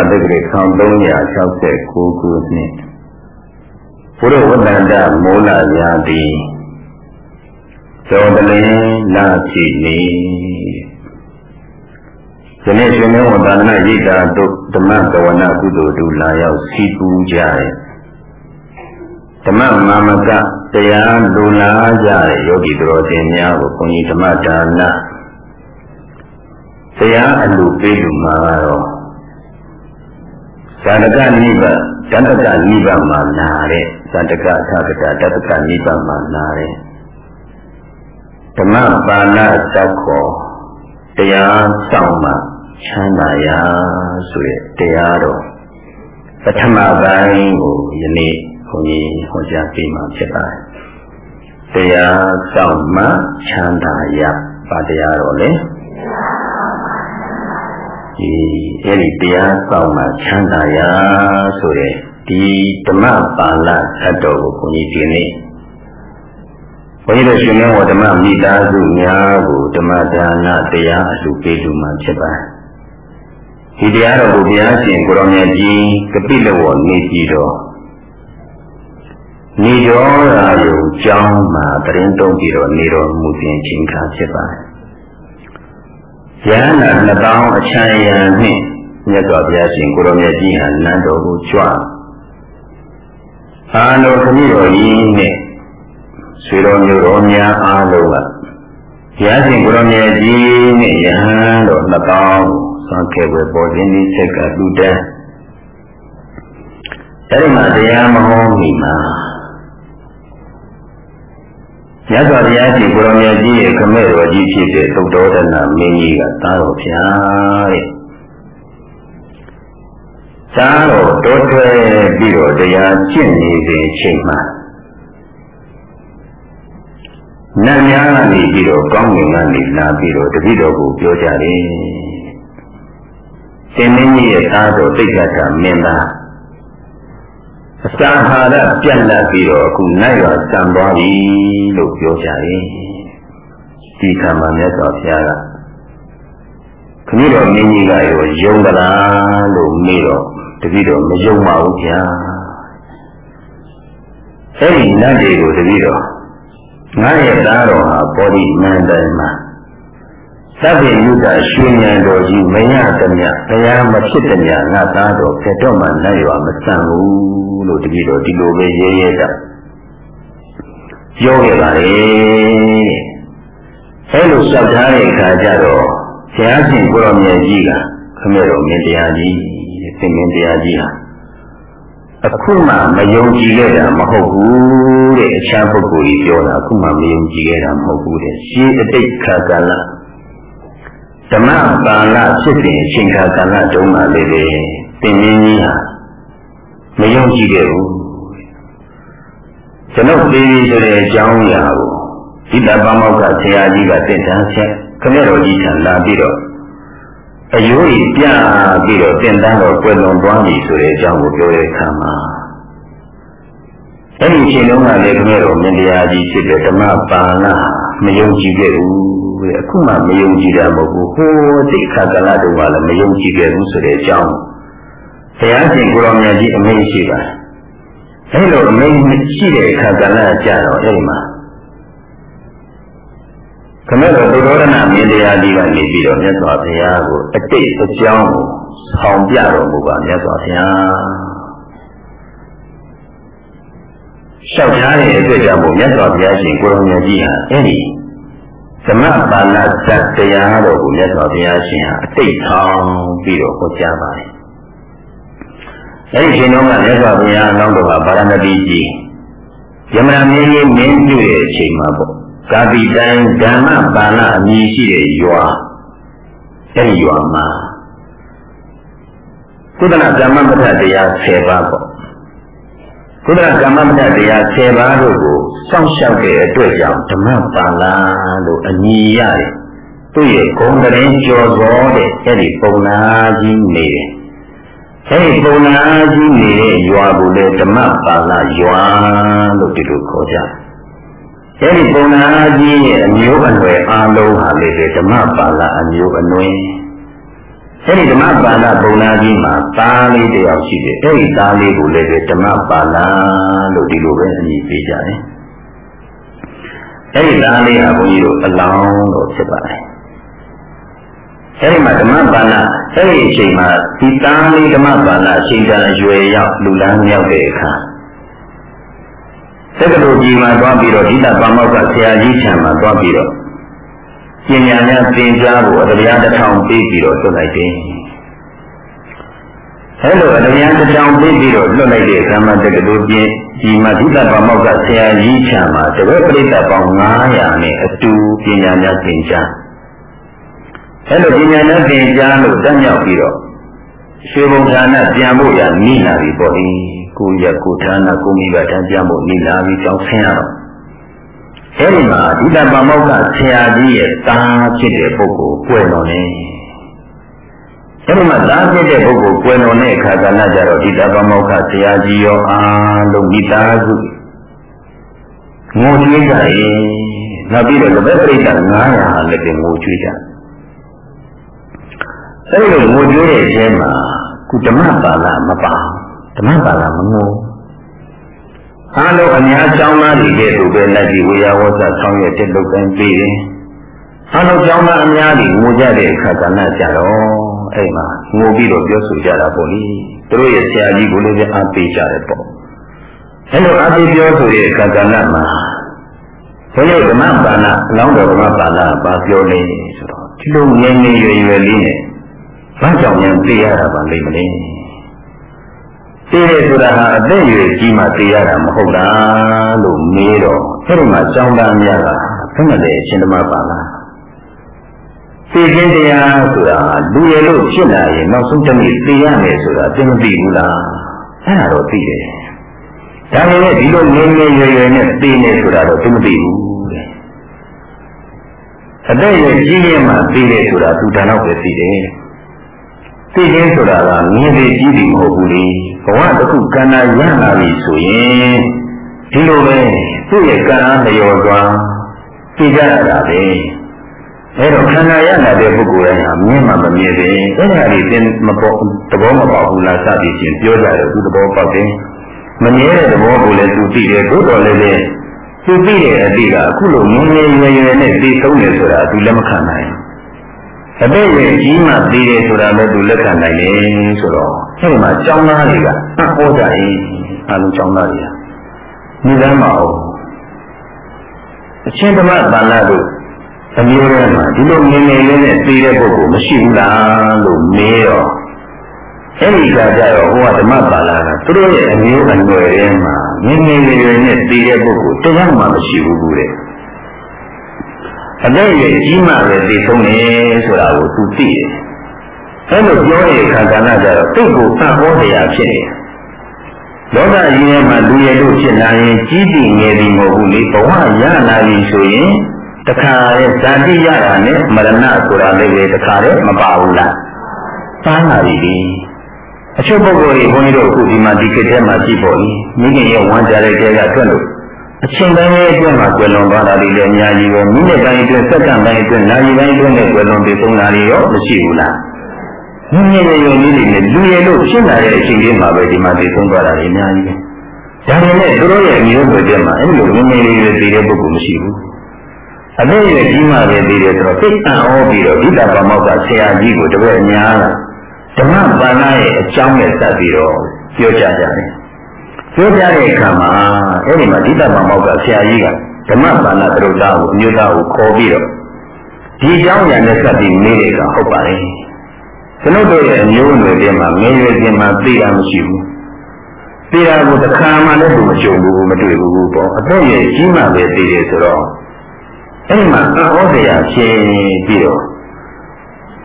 အတက္ကရာ1369ခုနှစ်ဘုရဝတ္တန္တမိုးလာရာတိသောတလင်းလာရှိနေယနေ့ရှင်မေဝတ္တနာရိတာတို့ဓမ္မကဝနာကုသိုလ်တို့လာရောက်စီပူကြရဲ့ဓမ္မမာမကတရားလူလာကြတဲ့ယောဂီတော်ရှင်များကိုဘုန်းကြီးဓမ္မဒါနတရားအလူပေးလူမှာတော့ ဇာတကနိဗ္ဗာန်တတကနိဗ္ဗာန်မှာနာတဲ့ဇာတကသာကတာတတကနိဗ္ဗာန်မှာနာတဲ့ဓမ္မပါဠိသတ်ခေါ်တရားဆောင်မှချမ်းသာရာဆိုတဲ့တရားတော်ပထမပိုင်းကိုယနေ့ဘုန်းကြီးဟောကြားပေးမှာဖြစ်ပါတယ်တရားဆောင်မှချမ်းသာရာပါတရားတော်လေ ဒီအဲ့ဒီတရားဆောင်မှချမ်းသာရာဆိုတဲ့ဒီဓမ္မပါဠိသတ်တော်ကိုဘုန်းကြီးဒီနေ့ဘုန်းကြီးတို့ရှင်မေဝဓမ္မမိသားစုများကိုဓမ္မဒါနတရားအလှပေးလူမှာဖြစ်ပါတယ်ဒီတရားတော်ကိုဘုရားရှင်ကိုရောင်မြတ်ကြီးကပိလဝနေကြည်တော်နေတော်ရာယုံကျောင်းမှာတရင်တုံးပြီးတော့နေတော်မူခြင်းချင်းခါဖြစ်ပါတယ်။ ယန္နာနှစ်ပေါင်းအချမ်းရံနှင့်မြတ်စွာဘုရားရှင်ကိုရောင်မြတ်ကြီးဟာနန်းတော်ကိုကြွအာလောခမိတော်ကြီးနဲ့ဆွေတော်မျိုးတော်များအားလုံးကဘုရားရှင်ကိုရောင်မြတ်ကြီးနဲ့ယဟန်တော်နှစ်ပေါင်းဆွမ်းခဲ့ပဲပေါ်ခြင်းဒီချက်ကလူတန်းအဲဒီမှာတရားမဟောမိမှာ မြတ်စွာဘုရားရှင်ကိုရောင်မြတ်ကြီးရဲ့ခမဲ့တော်ကြီးဖြစ်တဲ့သုတ္တောဒနာမင်းကြီးကသားတော်ဖျားတဲ့သားတော်တိုးထွဲပြီးတော့တရားကျင့်နေစဉ်အချိန်မှာနတ်များကနေပြီးတော့ကောင်းကင်ကနေလာပြီးတော့တပည့်တော်ကိုပြောကြတယ်။ရှင်မင်းကြီးရဲ့သားတော်တိတ်ကတာမင်းသား အစာဟာရပြတ်လက်ပြီးတော့အခုနိုင်ရစံသွားပြီလို့ပြောကြတယ်။ဒီခါမှာမြတ်စွာဘုရားကခမည်းတော်မင်းကြီးကရောယုံသလားလို့မေးတော့တပည့်တော်မယုံပါဘူးဗျာ။အဲဒီနတ်တွေကိုတပည့်တော်ငါရဲ့သားတော်ဟာပေါ်ဒီနန္ဒန်မှာ သဗ္ဗညုတရွှေဉဏ်တော်ကြီးမရသမျှတရားမဖြစ်သမျှငါသားတော်ဖြစ်တော့မှနိုင်ရမဆန်ဘူးလို့တပည့်တော်ဒီလိုပဲရဲရဲတာပြောခဲ့ပါလေအဲလိုစပ်ထားတဲ့အခါကျတော့ဘုရားရှင်ကိုရောမြတ်ကြီးကခမဲတော်မင်းတရားကြီးသင်္ကင်းတရားကြီးဟာအခုမှမယုံကြည်ခဲ့တာမဟုတ်ဘူးတဲ့အခြားပုဂ္ဂိုလ်ကြီးပြောတာအခုမှမယုံကြည်ခဲ့တာမဟုတ်ဘူးတဲ့ရှင်းအတိတ်ခါကာလ ဓမ္မပါဠိဖြစ်တဲ့အချိန်ခါကာလတုန်းကလည်းပဲသင်္ကင်းကြီးဟာမယုံကြည်ခဲ့ဘူးကျွန်ုပ်သေးသေးဆိုတဲ့အကြောင်းအရာကိုဣဒ္ဓပမောက္ခဆရာကြီးကသင်တန်းဆက်ခမရတော်ကြီးထံလာပြီးတော့အယိုးကြီးပြပြီးတော့သင်တန်းတော်ကွယ်လွန်သွားပြီဆိုတဲ့အကြောင်းကိုပြောတဲ့အခါမှာအဲ့ဒီအချိန်လုံးကလည်းခမရတော်မြင်တရားကြီးဖြစ်တဲ့ဓမ္မပါဠိမယုံကြည်ခဲ့ဘူး တဲ့အခုမှမယုံကြည်တာမဟုတ်ဘူးဟိုးတိခါကလာတုန်းကလည်းမယုံကြည်ခဲ့ဘူးဆိုတဲ့အကြောင်းဘုရားရှင်ကိုရောင်မြတ်ကြီးအမိန့်ရှိပါတယ်အဲလိုအမိန့်ရှိတဲ့အခါကလည်းကြတော့အဲဒီမှာခမတော်သုဒ္ဓရဏမင်းတရားကြီးကနေပြီးတော့မြတ်စွာဘုရားကိုအတိတ်အကြောင်းကိုဆောင်ပြတော်မူပါမြတ်စွာဘုရားလျှောက်ကြားတဲ့အတွက်ကြောင့်မြတ်စွာဘုရားရှင်ကိုရောင်မြတ်ကြီးဟာအဲဒီ သမပါဠဇတ်တရားတော်ကိုမြတ်စွာဘုရားရှင်ဟာအတိတ်ဆောင်ပြီးတော့ဟောကြားပါတယ်အဲဒီချိန်တုန်းကမြတ်စွာဘုရားအလောင်းတော်ကဗာရဏသီကြီးယမနာမင်းကြီးမင်းပြုတဲ့အချိန်မှာပေါ့ကာတိတိုင်းဓမ္မပါဠအမည်ရှိတဲ့ရွာအဲဒီရွာမှာကုသလဓမ္မပဋ္ဌတရား10ပါးပေါ့ ကုသလဓမ္မပဋ္ဌတရား10ပါးတို့ကိုစောင့်ရှောက်တဲ့အတွက်ကြောင့်ဓမ္မပါဠလို့အမည်ရတယ်သူ့ရဲ့ဂုံတရင်ကျော်စောတဲ့အဲဒီပုံနာကြီးနေတယ်အဲဒီပုံနာကြီးနေတဲ့ရွာကိုလေဓမ္မပါဠရွာလို့ဒီလိုခေါ်ကြတယ်အဲဒီပုံနာကြီးရဲ့အမျိုးအနွယ်အားလုံးဟာလေဓမ္မပါဠအမျိုးအနွယ် အဲ့ဒီဓမ္မပါဠဘုံနာကြီးမှာသားလေးတယောက်ရှိတယ်အဲ့ဒီသားလေးကိုလည်းဓမ္မပါဠလို့ဒီလိုပဲအမည်ပေးကြတယ်အဲ့ဒီသားလေးဟာဘုန်းကြီးတို့အလောင်းတော်ဖြစ်ပါတယ်အဲ့ဒီမှာဓမ္မပါဠအဲ့ဒီအချိန်မှာဒီသားလေးဓမ္မပါဠအချိန်တန်အရွယ်ရောက်လူလန်းရောက်တဲ့အခါသက္ကလိုကြီးမှာသွားပြီးတော့ဒိဋ္ဌပါမောက္ခဆရာကြီးထံမှာသွားပြီးတော့ ပညာများသင်ကြားဖို့အတရားတစ်ထောင်ပေးပြီးတော့လွတ်လိုက်တယ်။အဲလိုအတရားတစ်ထောင်ပေးပြီးတော့လွတ်လိုက်တဲ့ကမ္မတက္ကသိုလ်ပြင်ဒီမှာဒိဋ္ဌပါမောက္ခဆရာကြီးထံမှာတပည့်ပရိသတ်ပေါင်း900နဲ့အတူပညာများသင်ကြားအဲလိုပညာများသင်ကြားလို့တတ်မြောက်ပြီးတော့ရွှေဘုံဌာနပြန်ဖို့ရနိလာပြီပေါ့ဒီကိုရကိုဌာနကိုမိဘတန်းပြန်ဖို့နိလာပြီကြောင်းဆင်းရတော့ အဲဒီမှာဒိဋ္ဌပမောက္ခဆရာကြီးရဲ့သားဖြစ်တဲ့ပုဂ္ဂိုလ်ကွယ်တော်နေအဲဒီမှာသားဖြစ်တဲ့ပုဂ္ဂိုလ်ကွယ်တော်တဲ့အခါကလည်းကြတော့ဒိဋ္ဌပမောက္ခဆရာကြီးရောအားလုံးမိသားစုငိုကြွေးကြရင်နောက်ပြီးတော့တပည့်ပရိသတ်900ဟာလည်းငိုကြွေးကြအဲဒီလိုငိုကြွေးတဲ့အချိန်မှာကုဓမ္မပါဠမပါဓမ္မပါဠမငို အားလုံးအများကျောင်းသားတွေကဲ့သို့ပဲလက်ဒီဝေယဝဆဆောင်ရွက်တဲ့လုပ်ကိုင်းပြီးတယ်။အားလုံးကျောင်းသားအများကြီးငိုကြတဲ့အခါကလည်းကြတော့အဲ့မှာငိုပြီးတော့ပြောဆိုကြတာပေါ့လေ။သူတို့ရဲ့ဆရာကြီးကိုလည်းအားပေးကြတယ်ပေါ့။အဲ့လိုအားပေးပြောဆိုတဲ့အခါကလည်းမှာဘုရားဓမ္မပါဠအလောင်းတော်ဓမ္မပါဠပါပြောနေဆိုတော့ဒီလိုငယ်ငယ်ရွယ်ရွယ်လေးနဲ့ဘာကြောင့်များသိရတာပါလိမ့်မလဲ။ သိရဆိုတာဟာအသက်အရွယ်ကြီးမှသိရတာမဟုတ်လားလို့မေးတော့အဲ့ဒီမှာကျောင်းသားများကဘယ်နဲ့လဲအရှင်ဓမ္မပါလားသိခြင်းတရားဆိုတာလူရလို့ဖြစ်လာရင်နောက်ဆုံးတစ်နေ့သိရမယ်ဆိုတာသိမသိဘူးလားအဲ့ဒါတော့သိတယ်ဒါပေမဲ့ဒီလိုငယ်ငယ်ရွယ်ရွယ်နဲ့သိနေဆိုတာတော့သိမသိဘူးအသက်အရွယ်ကြီးရင်မှသိတယ်ဆိုတာသူတန်တော့ပဲသိတယ်သိခြင်းဆိုတာကမြင်သိကြည့်ပြီးမဟုတ်ဘူးလေဘဝတစ်ခုကံနာရလာပြီဆိုရင်ဒီလိုပဲသူ့ရဲ့ကံအားလျော်စွာသိကြရတာပဲအဲတော့ခန္ဓာရလာတဲ့ပုဂ္ဂိုလ်တိုင်းဟာမြင်မှမမြင်သေးအဲ့ဒါလေးသင်မပေါ်သဘောမပေါက်ဘူးလားစသည်ဖြင့်ပြောကြတယ်သူသဘောပေါက်တယ်မမြင်တဲ့သဘောကိုလည်းသူသိတယ်သို့တော်လည်းလည်းသူသိတဲ့အတိကအခုလိုငြင်းငြင်းရွယ်ရွယ်နဲ့သိဆုံးတယ်ဆိုတာသူလက်မခံနိုင်ဘူး အတိတ်ရဲ့ကြီးမှသိတယ်ဆိုတာလည်းသူလက်ခံနိုင်တယ်ဆိုတော့အဲဒီမှာကျောင်းသားတွေကဟောကြရင်အလုံးကျောင်းသားတွေကဒီလမ်းမအောင်အချင်းဓမ္မပါဠိတို့အမျိုးထဲမှာဒီလိုငြင်းနေလေးနဲ့သိတဲ့ပုဂ္ဂိုလ်မရှိဘူးလားလို့မေးတော့အဲဒီကကြတော့ဟိုကဓမ္မပါဠိကသူတို့ရဲ့အမျိုးအနွယ်ထဲမှာငြင်းနေလေးနဲ့သိတဲ့ပုဂ္ဂိုလ်တရားမှမရှိဘူးတဲ့ အသက်ရည်ကြီးမှပဲသိဆုံးတယ်ဆိုတာကိုသူသိတယ်။အဲလိုပြောတဲ့အခါကဏ္ဍကြတော့သိကိုအံ့ဩတရားဖြစ်နေတယ်။လောကကြီးထဲမှာလူရည်တို့ဖြစ်လာရင်ကြီးတည်ငယ်သည်မဟုတ်ဘူးလေဘဝရလာပြီဆိုရင်တခါရဲ့ဇာတိရတာနဲ့မရဏဆိုတာလည်းပဲတခါတည်းမပါဘူးလား။ပါလာပြီ။အချို့ပုဂ္ဂိုလ်တွေဘုန်းကြီးတို့အခုဒီမှာဒီခေတ်ထဲမှာကြည့်ပေါ့လေမိခင်ရဲ့ဝမ်းကြတဲ့ကျဲကတွက်လို့ အချိန်တိုင်းရဲ့အတွင်းမှာကျွလွန်သွားတာတွေလည်းအများကြီးပဲမိနစ်တိုင်းအတွင်းစက္ကန့်တိုင်းအတွင်းနာရီတိုင်းအတွင်းနဲ့ကျွလွန်ပြီးသုံးတာတွေရောမရှိဘူးလားမြင်မြင်ရယုံနည်းတွေနဲ့လူရည်လို့ဖြစ်လာတဲ့အချိန်လေးမှာပဲဒီမှာပြီးသုံးသွားတာတွေအများကြီးပဲဒါပေမဲ့သူတို့ရဲ့အမျိုးတွေထဲမှာအဲ့လိုမြင်မြင်လေးတွေသိတဲ့ပုဂ္ဂိုလ်မရှိဘူးအမေရဲ့ကြီးမှပဲသိတယ်ဆိုတော့သိအံ့ဩပြီးတော့ဒိဋ္ဌပမောက္ခဆရာကြီးကိုတပည့်အများကဓမ္မပါဠိရဲ့အကြောင်းနဲ့စပ်ပြီးတော့ပြောကြကြတယ် ပြောပြတဲ့အခါမှာအဲ့ဒီမှာဒိဋ္ဌမမောက်ကဆရာကြီးကဓမ္မပါဏသရုပ်သားကိုအမျိုးသားကိုခေါ်ပြီးတော့ဒီเจ้าညာနဲ့စပ်ပြီးနေတယ်ကဟုတ်ပါလေကျွန်ုပ်တို့ရဲ့အမျိုးအနွယ်တွေမှာငယ်ရွယ်ခြင်းမှာသိတာမရှိဘူးသိတာကိုတစ်ခါမှလည်းသူမကြုံဘူးမတွေ့ဘူးပေါ့အတော့ရဲ့ကြီးမှပဲသိတယ်ဆိုတော့အဲ့ဒီမှာအဟောတရားရှင်းပြီးတော့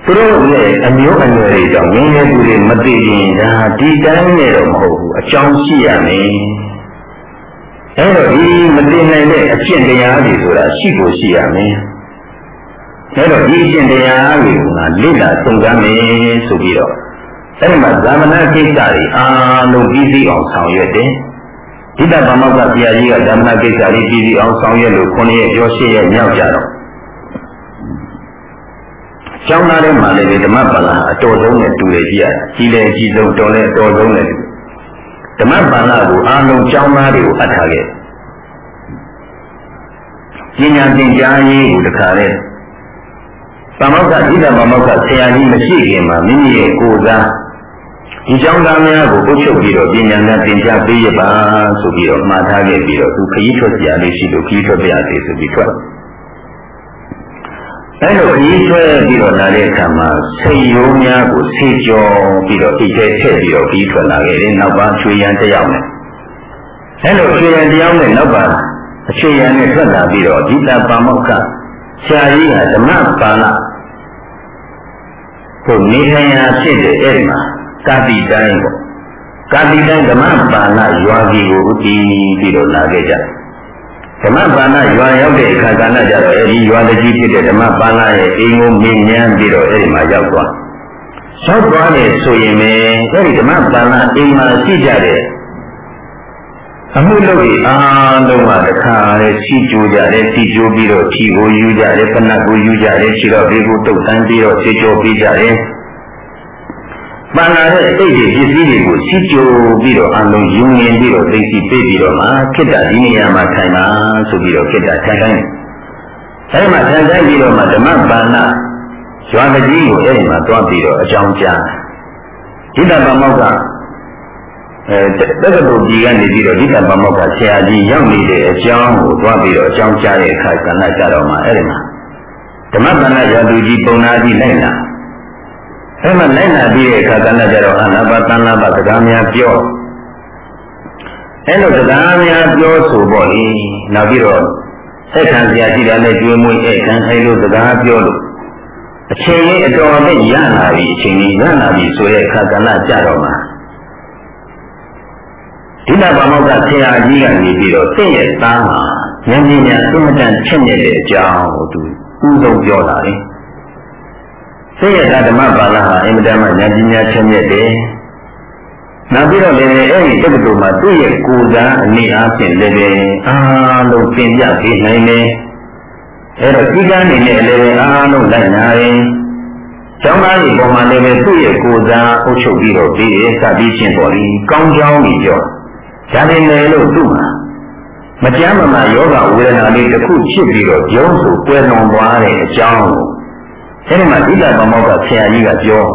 သူတို့ရဲ့အမျိုးအနွယ်တွေကြောင့်ငင်းနေသူတွေမသိရင်ဒါဒီတိုင်းနဲ့တော့မဟုတ်ဘူးအကြောင်းရှိရမယ်အဲတော့ဒီမသိနိုင်တဲ့အကျင့်တရားတွေဆိုတာရှိဖို့ရှိရမယ်အဲတော့ဒီအကျင့်တရားတွေကိုငါလေ့လာသုံးသပ်မယ်ဆိုပြီးတော့အဲဒီမှာဇာမဏကိစ္စတွေအားလုံးပြီးစီးအောင်ဆောင်ရွက်တယ်ဒိဋ္ဌဗမောက္ခဆရာကြီးကဇာမဏကိစ္စတွေပြီးစီးအောင်ဆောင်ရွက်လို့ခုနှစ်ရက်ကျော်ရှစ်ရက်မြောက်ကြတော့ ကျောင်းသားတွေမှာလည်းဓမ္မပါဠိအတော်ဆုံးနဲ့တူတယ်ကြည့်ရကြီးလေကြီးဆုံးတော်လည်းအတော်ဆုံးနဲ့ဓမ္မပါဠိကိုအားလုံးကျောင်းသားတွေကိုအပ်ထားခဲ့ပညာသင်ကြားရေးကိုတခါလဲသမုဒ္ဒဣဒ္ဓမမောက္ခဆရာကြီးမရှိခင်မှာမိမိရဲ့ကိုယ်စားဒီကျောင်းသားများကိုအုပ်ချုပ်ပြီးတော့ပညာနဲ့သင်ကြားပေးရပါဆိုပြီးတော့မှားထားခဲ့ပြီးတော့သူခရီးထွက်ကြရလေးရှိလို့ခရီးထွက်ပြရသေးဆိုပြီးထွက် အဲလိုခရီးထွက်ပြီးတော့လာတဲ့အခါမှာစိတ်ရိုးများကိုဆေးကြောပြီးတော့အိတ်ထဲထည့်ပြီးတော့ခရီးထွက်လာခဲ့တယ်နောက်ပါချွေရန်တယောက်နဲ့အဲလိုချွေရန်တယောက်နဲ့နောက်ပါအချွေရန်နဲ့ထွက်လာပြီးတော့ဒီတပါမောက္ခဆရာကြီးကဓမ္မပါဠိကိုနေထိုင်ရာဖြစ်တဲ့အဲ့ဒီမှာကာတိတိုင်းပေါ့ကာတိတိုင်းဓမ္မပါဠိရွာကြီးကိုဥတည်ပြီးတော့လာခဲ့ကြ ဓမ္မပါဠိရွာရောက်တဲ့အခါကဏ္ဍကြတော့အဲဒီရွာတကြီးဖြစ်တဲ့ဓမ္မပါဠိရဲ့အိမ်ကိုမြင်မြန်ပြီးတော့အဲ့ဒီမှာရောက်သွားရောက်သွားတယ်ဆိုရင်ပဲအဲ့ဒီဓမ္မပါဠိအိမ်မှာရှိကြတဲ့အမှုလုပ်ပြီးအားလုံးကတခါလေစီကြိုးကြတယ်စီကြိုးပြီးတော့ခြီကိုယူကြတယ်ပနတ်ကိုယူကြတယ်ခြေတော့ဘေးကိုတုတ်တန်းပြီးတော့ခြေကြောပြီးကြတယ် ပန်လာတဲ့စိတ်တွေပစ္စည်းတွေကိုစီကြိုးပြီးတော့အလုံးယူငင်ပြီးတော့သိသိပြေးပြီးတော့မှခိတ္တဒီနေရာမှာထိုင်ပါဆိုပြီးတော့ခိတ္တထိုင်တိုင်းအဲဒီမှာထိုင်တိုင်းပြီးတော့မှဓမ္မပါဏရွာတကြီးကိုအဲဒီမှာတွားပြီးတော့အကြောင်းကြားဣဒ္ဓပမောက္ခအဲတက္ကသိုလ်ကြီးကနေပြီးတော့ဒီကမ္ဘာမောက္ခဆရာကြီးရောက်နေတဲ့အကြောင်းကိုတွားပြီးတော့အကြောင်းကြားတဲ့အခါကဏ္ဍကြတော့မှအဲ့ဒီမှာဓမ္မပဏ္ဏရာသူကြီးပုံနာကြီးလိုက်လာ အဲ့မှာလိုက်လာပြီးတဲ့အခါကဏ္ဍကြတော့အနာဘသန္နာဘစကားများပြောအဲ့လိုစကားများပြောဆိုပေါ့လေနောက်ပြီးတော့အဲ့ခံဆရာကြီးတယ်နဲ့ကျွေးမွေးအဲ့ခံအဲ့လိုစကားပြောလို့အချိန်လေးအတော်နဲ့ရလာပြီအချိန်လေးရလာပြီဆိုတဲ့အခါကဏ္ဍကြတော့မှဒိဋ္ဌဗမောကဆရာကြီးကနေပြီးတော့တင့်ရဲ့သားမှာဉာဏ်ပညာအမှန်တန်ချက်မြက်တဲ့အကြောင်းကိုသူဥဆုံးပြောလာ တယ်။တင့်ရဲ့သားဓမ္မပါဠိဟာအင်မတန်မှဉာဏ်ပညာချက်မြက်တယ်။နောက်ပြီးတော့လည်းအဲ့ဒီတက္ကသိုလ်မှာသူ့ရဲ့ကိုယ်စားအနေအားဖြင့်လည်းအားလုံးသင်ပြပေးနိုင်တယ်။အဲ့တော့ဒီကနေ့နဲ့လည်းအားလုံးလိုက်နာရင်ကျောင်းသားတွေပေါ်မှာလည်းသူ့ရဲ့ကိုယ်စားအုပ်ချုပ်ပြီးတော့ပြီးရစပြီးချင်းပေါ်လीကောင်းကြောင်းကြီးပြောဒါပေမဲ့လို့သူ့မှာမကြမ်းမမာယောဂဝေဒနာလေးတစ်ခုဖြစ်ပြီးတော့ကျုံးဆိုပွဲလွန်သွားတဲ့အကြောင်းကို အဲဒီမှာဒိဋ္ဌပမောကဆရာကြီးကပြော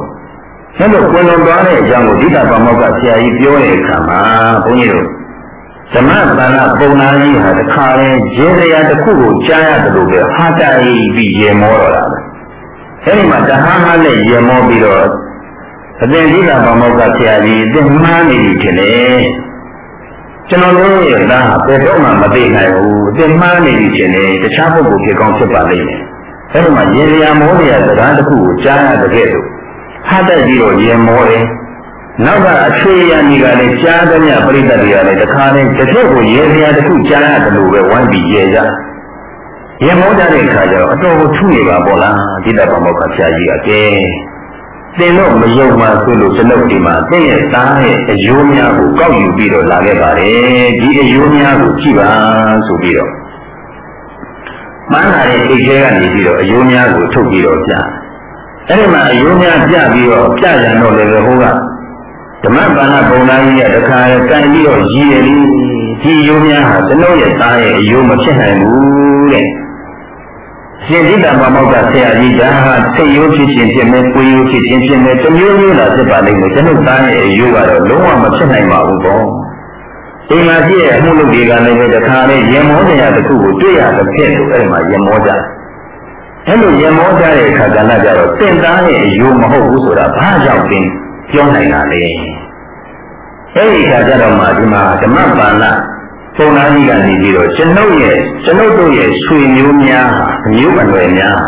အဲလိုပွဲလွန်သွားတဲ့အကြောင်းကိုဒိဋ္ဌပမောကဆရာကြီးပြောတဲ့အခါမှာဘုန်းကြီးတို့ဓမ္မသနာပုံနာကြီးဟာတခါလဲရေစရာတစ်ခုကိုကြားရတယ်လို့ပဲဟာတိုင်ပြီးရေမောတော့တာပဲအဲဒီမှာတဟန်းဟာနဲ့ရေမောပြီးတော့အသင်ဒိဋ္ဌပမောကဆရာကြီးအသင်မှားနေပြီထင်တယ်ကျွန်တော်တို့ရဲ့သားဟာဘယ်တော့မှမသိနိုင်ဘူးအစ်မှားနေပြီရှင်လေတခြားပုဂ္ဂိုလ်ဖြစ်ကောင်းဖြစ်ပါလိမ့်မယ် အဲ့ဒီမှာရေရမောရစကားတစ်ခုကိုကြားရတဲ့ကဲ့သို့ဟာတက်ပြီးတော့ရေမောတယ်နောက်ကအချွေရဏီကလည်းကြားတဲ့မြပရိသတ်တွေကလည်းတခါနဲ့တစ်ချက်ကိုရေစရာတစ်ခုကြားရတယ်လို့ပဲဝိုင်းပြီးရေကြရေမောကြတဲ့အခါကျတော့အတော်ကိုထုနေပါပေါ့လားဒီတပမောက္ခဆရာကြီးကကဲသင်တော့မယုံမှဆိုလို့ကျွန်ုပ်ဒီမှာသင်ရဲ့သားရဲ့အယိုးများကိုကောက်ယူပြီးတော့လာခဲ့ပါတယ်ဒီအယိုးများကိုကြည့်ပါဆိုပြီးတော့ မှန်းလာတဲ့အိတ်ထဲကနေပြီးတော့အယိုးများကိုထုတ်ပြီးတော့ပြအဲ့ဒီမှာအယိုးများပြပြီးတော့ပြရံတော့လည်းဟိုကဓမ္မပါဏပုံသားကြီးကတခါကန်ပြီးတော့ရည်ရည်ဒီအယိုးများဟာကျွန်ုပ်ရဲ့သားရဲ့အယိုးမဖြစ်နိုင်ဘူးတဲ့ရှင်ဒိဋ္ဌမမောကဆရာကြီးဒါဟာစိတ်ရိုးဖြစ်ခြင်းဖြစ်မယ်၊ကိုယ်ရိုးဖြစ်ခြင်းဖြစ်မယ်၊တမျိုးမျိုးလာဖြစ်ပါလိမ့်မယ်ကျွန်ုပ်သားရဲ့အယိုးကတော့လုံးဝမဖြစ်နိုင်ပါဘူးပေါ့ အိမ်မှာရှိတဲ့အမှုလုပ်တွေကလည်းတခါလေရင်မောတရားတစ်ခုကိုတွေ့ရတဲ့ဖြစ်လို့အဲ့ဒီမှာရင်မောကြအဲ့လိုရင်မောကြတဲ့အခါကလည်းကြတော့တင့်သားရဲ့အယိုးမဟုတ်ဘူးဆိုတာဘာကြောင့်တင်ပြောနိုင်တာလဲအဲ့ဒီအခါကျတော့မှဒီမှာဓမ္မပါဠိပုံနာကြီးကနေပြီးတော့ကျွန်ုပ်ရဲ့ကျွန်ုပ်တို့ရဲ့ဆွေမျိုးများဟာအမျိုးအနွယ်များ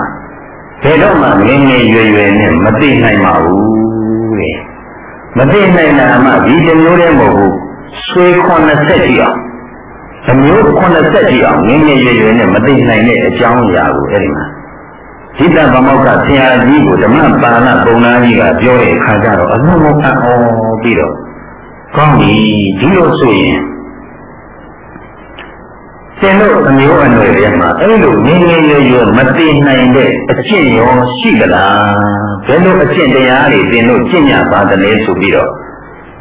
ဘယ်တော့မှငင်းငယ်ရွယ်ရွယ်နဲ့မသိနိုင်ပါဘူးတဲ့မသိနိုင်တာမှဒီတစ်မျိုးတည်းမဟုတ်ဘူး ဆွေ90ကြီးအောင်အမျိုး90ကြီးအောင်ငင်းငယ်ရွယ်ရွယ်နဲ့မသိနိုင်တဲ့အကြောင်းအရာကိုအဲ့ဒီမှာဣတ္တဗမောက္ခဆရာကြီးကိုဓမ္မပါဠိပုံနာကြီးကပြောတဲ့အခါကျတော့အလုံးလုံးအံ့ဩပြီးတော့ကောင်းပြီဒီလိုဆိုရင်တသင်တို့အမျိုးအနွယ်တွေမှာအဲ့လိုငင်းငင်းရွရွမသိနိုင်တဲ့အကျင့်ရောရှိသလားဘယ်လိုအကျင့်တရားတွေသင်တို့ကျင့်ကြပါသလဲဆိုပြီးတော့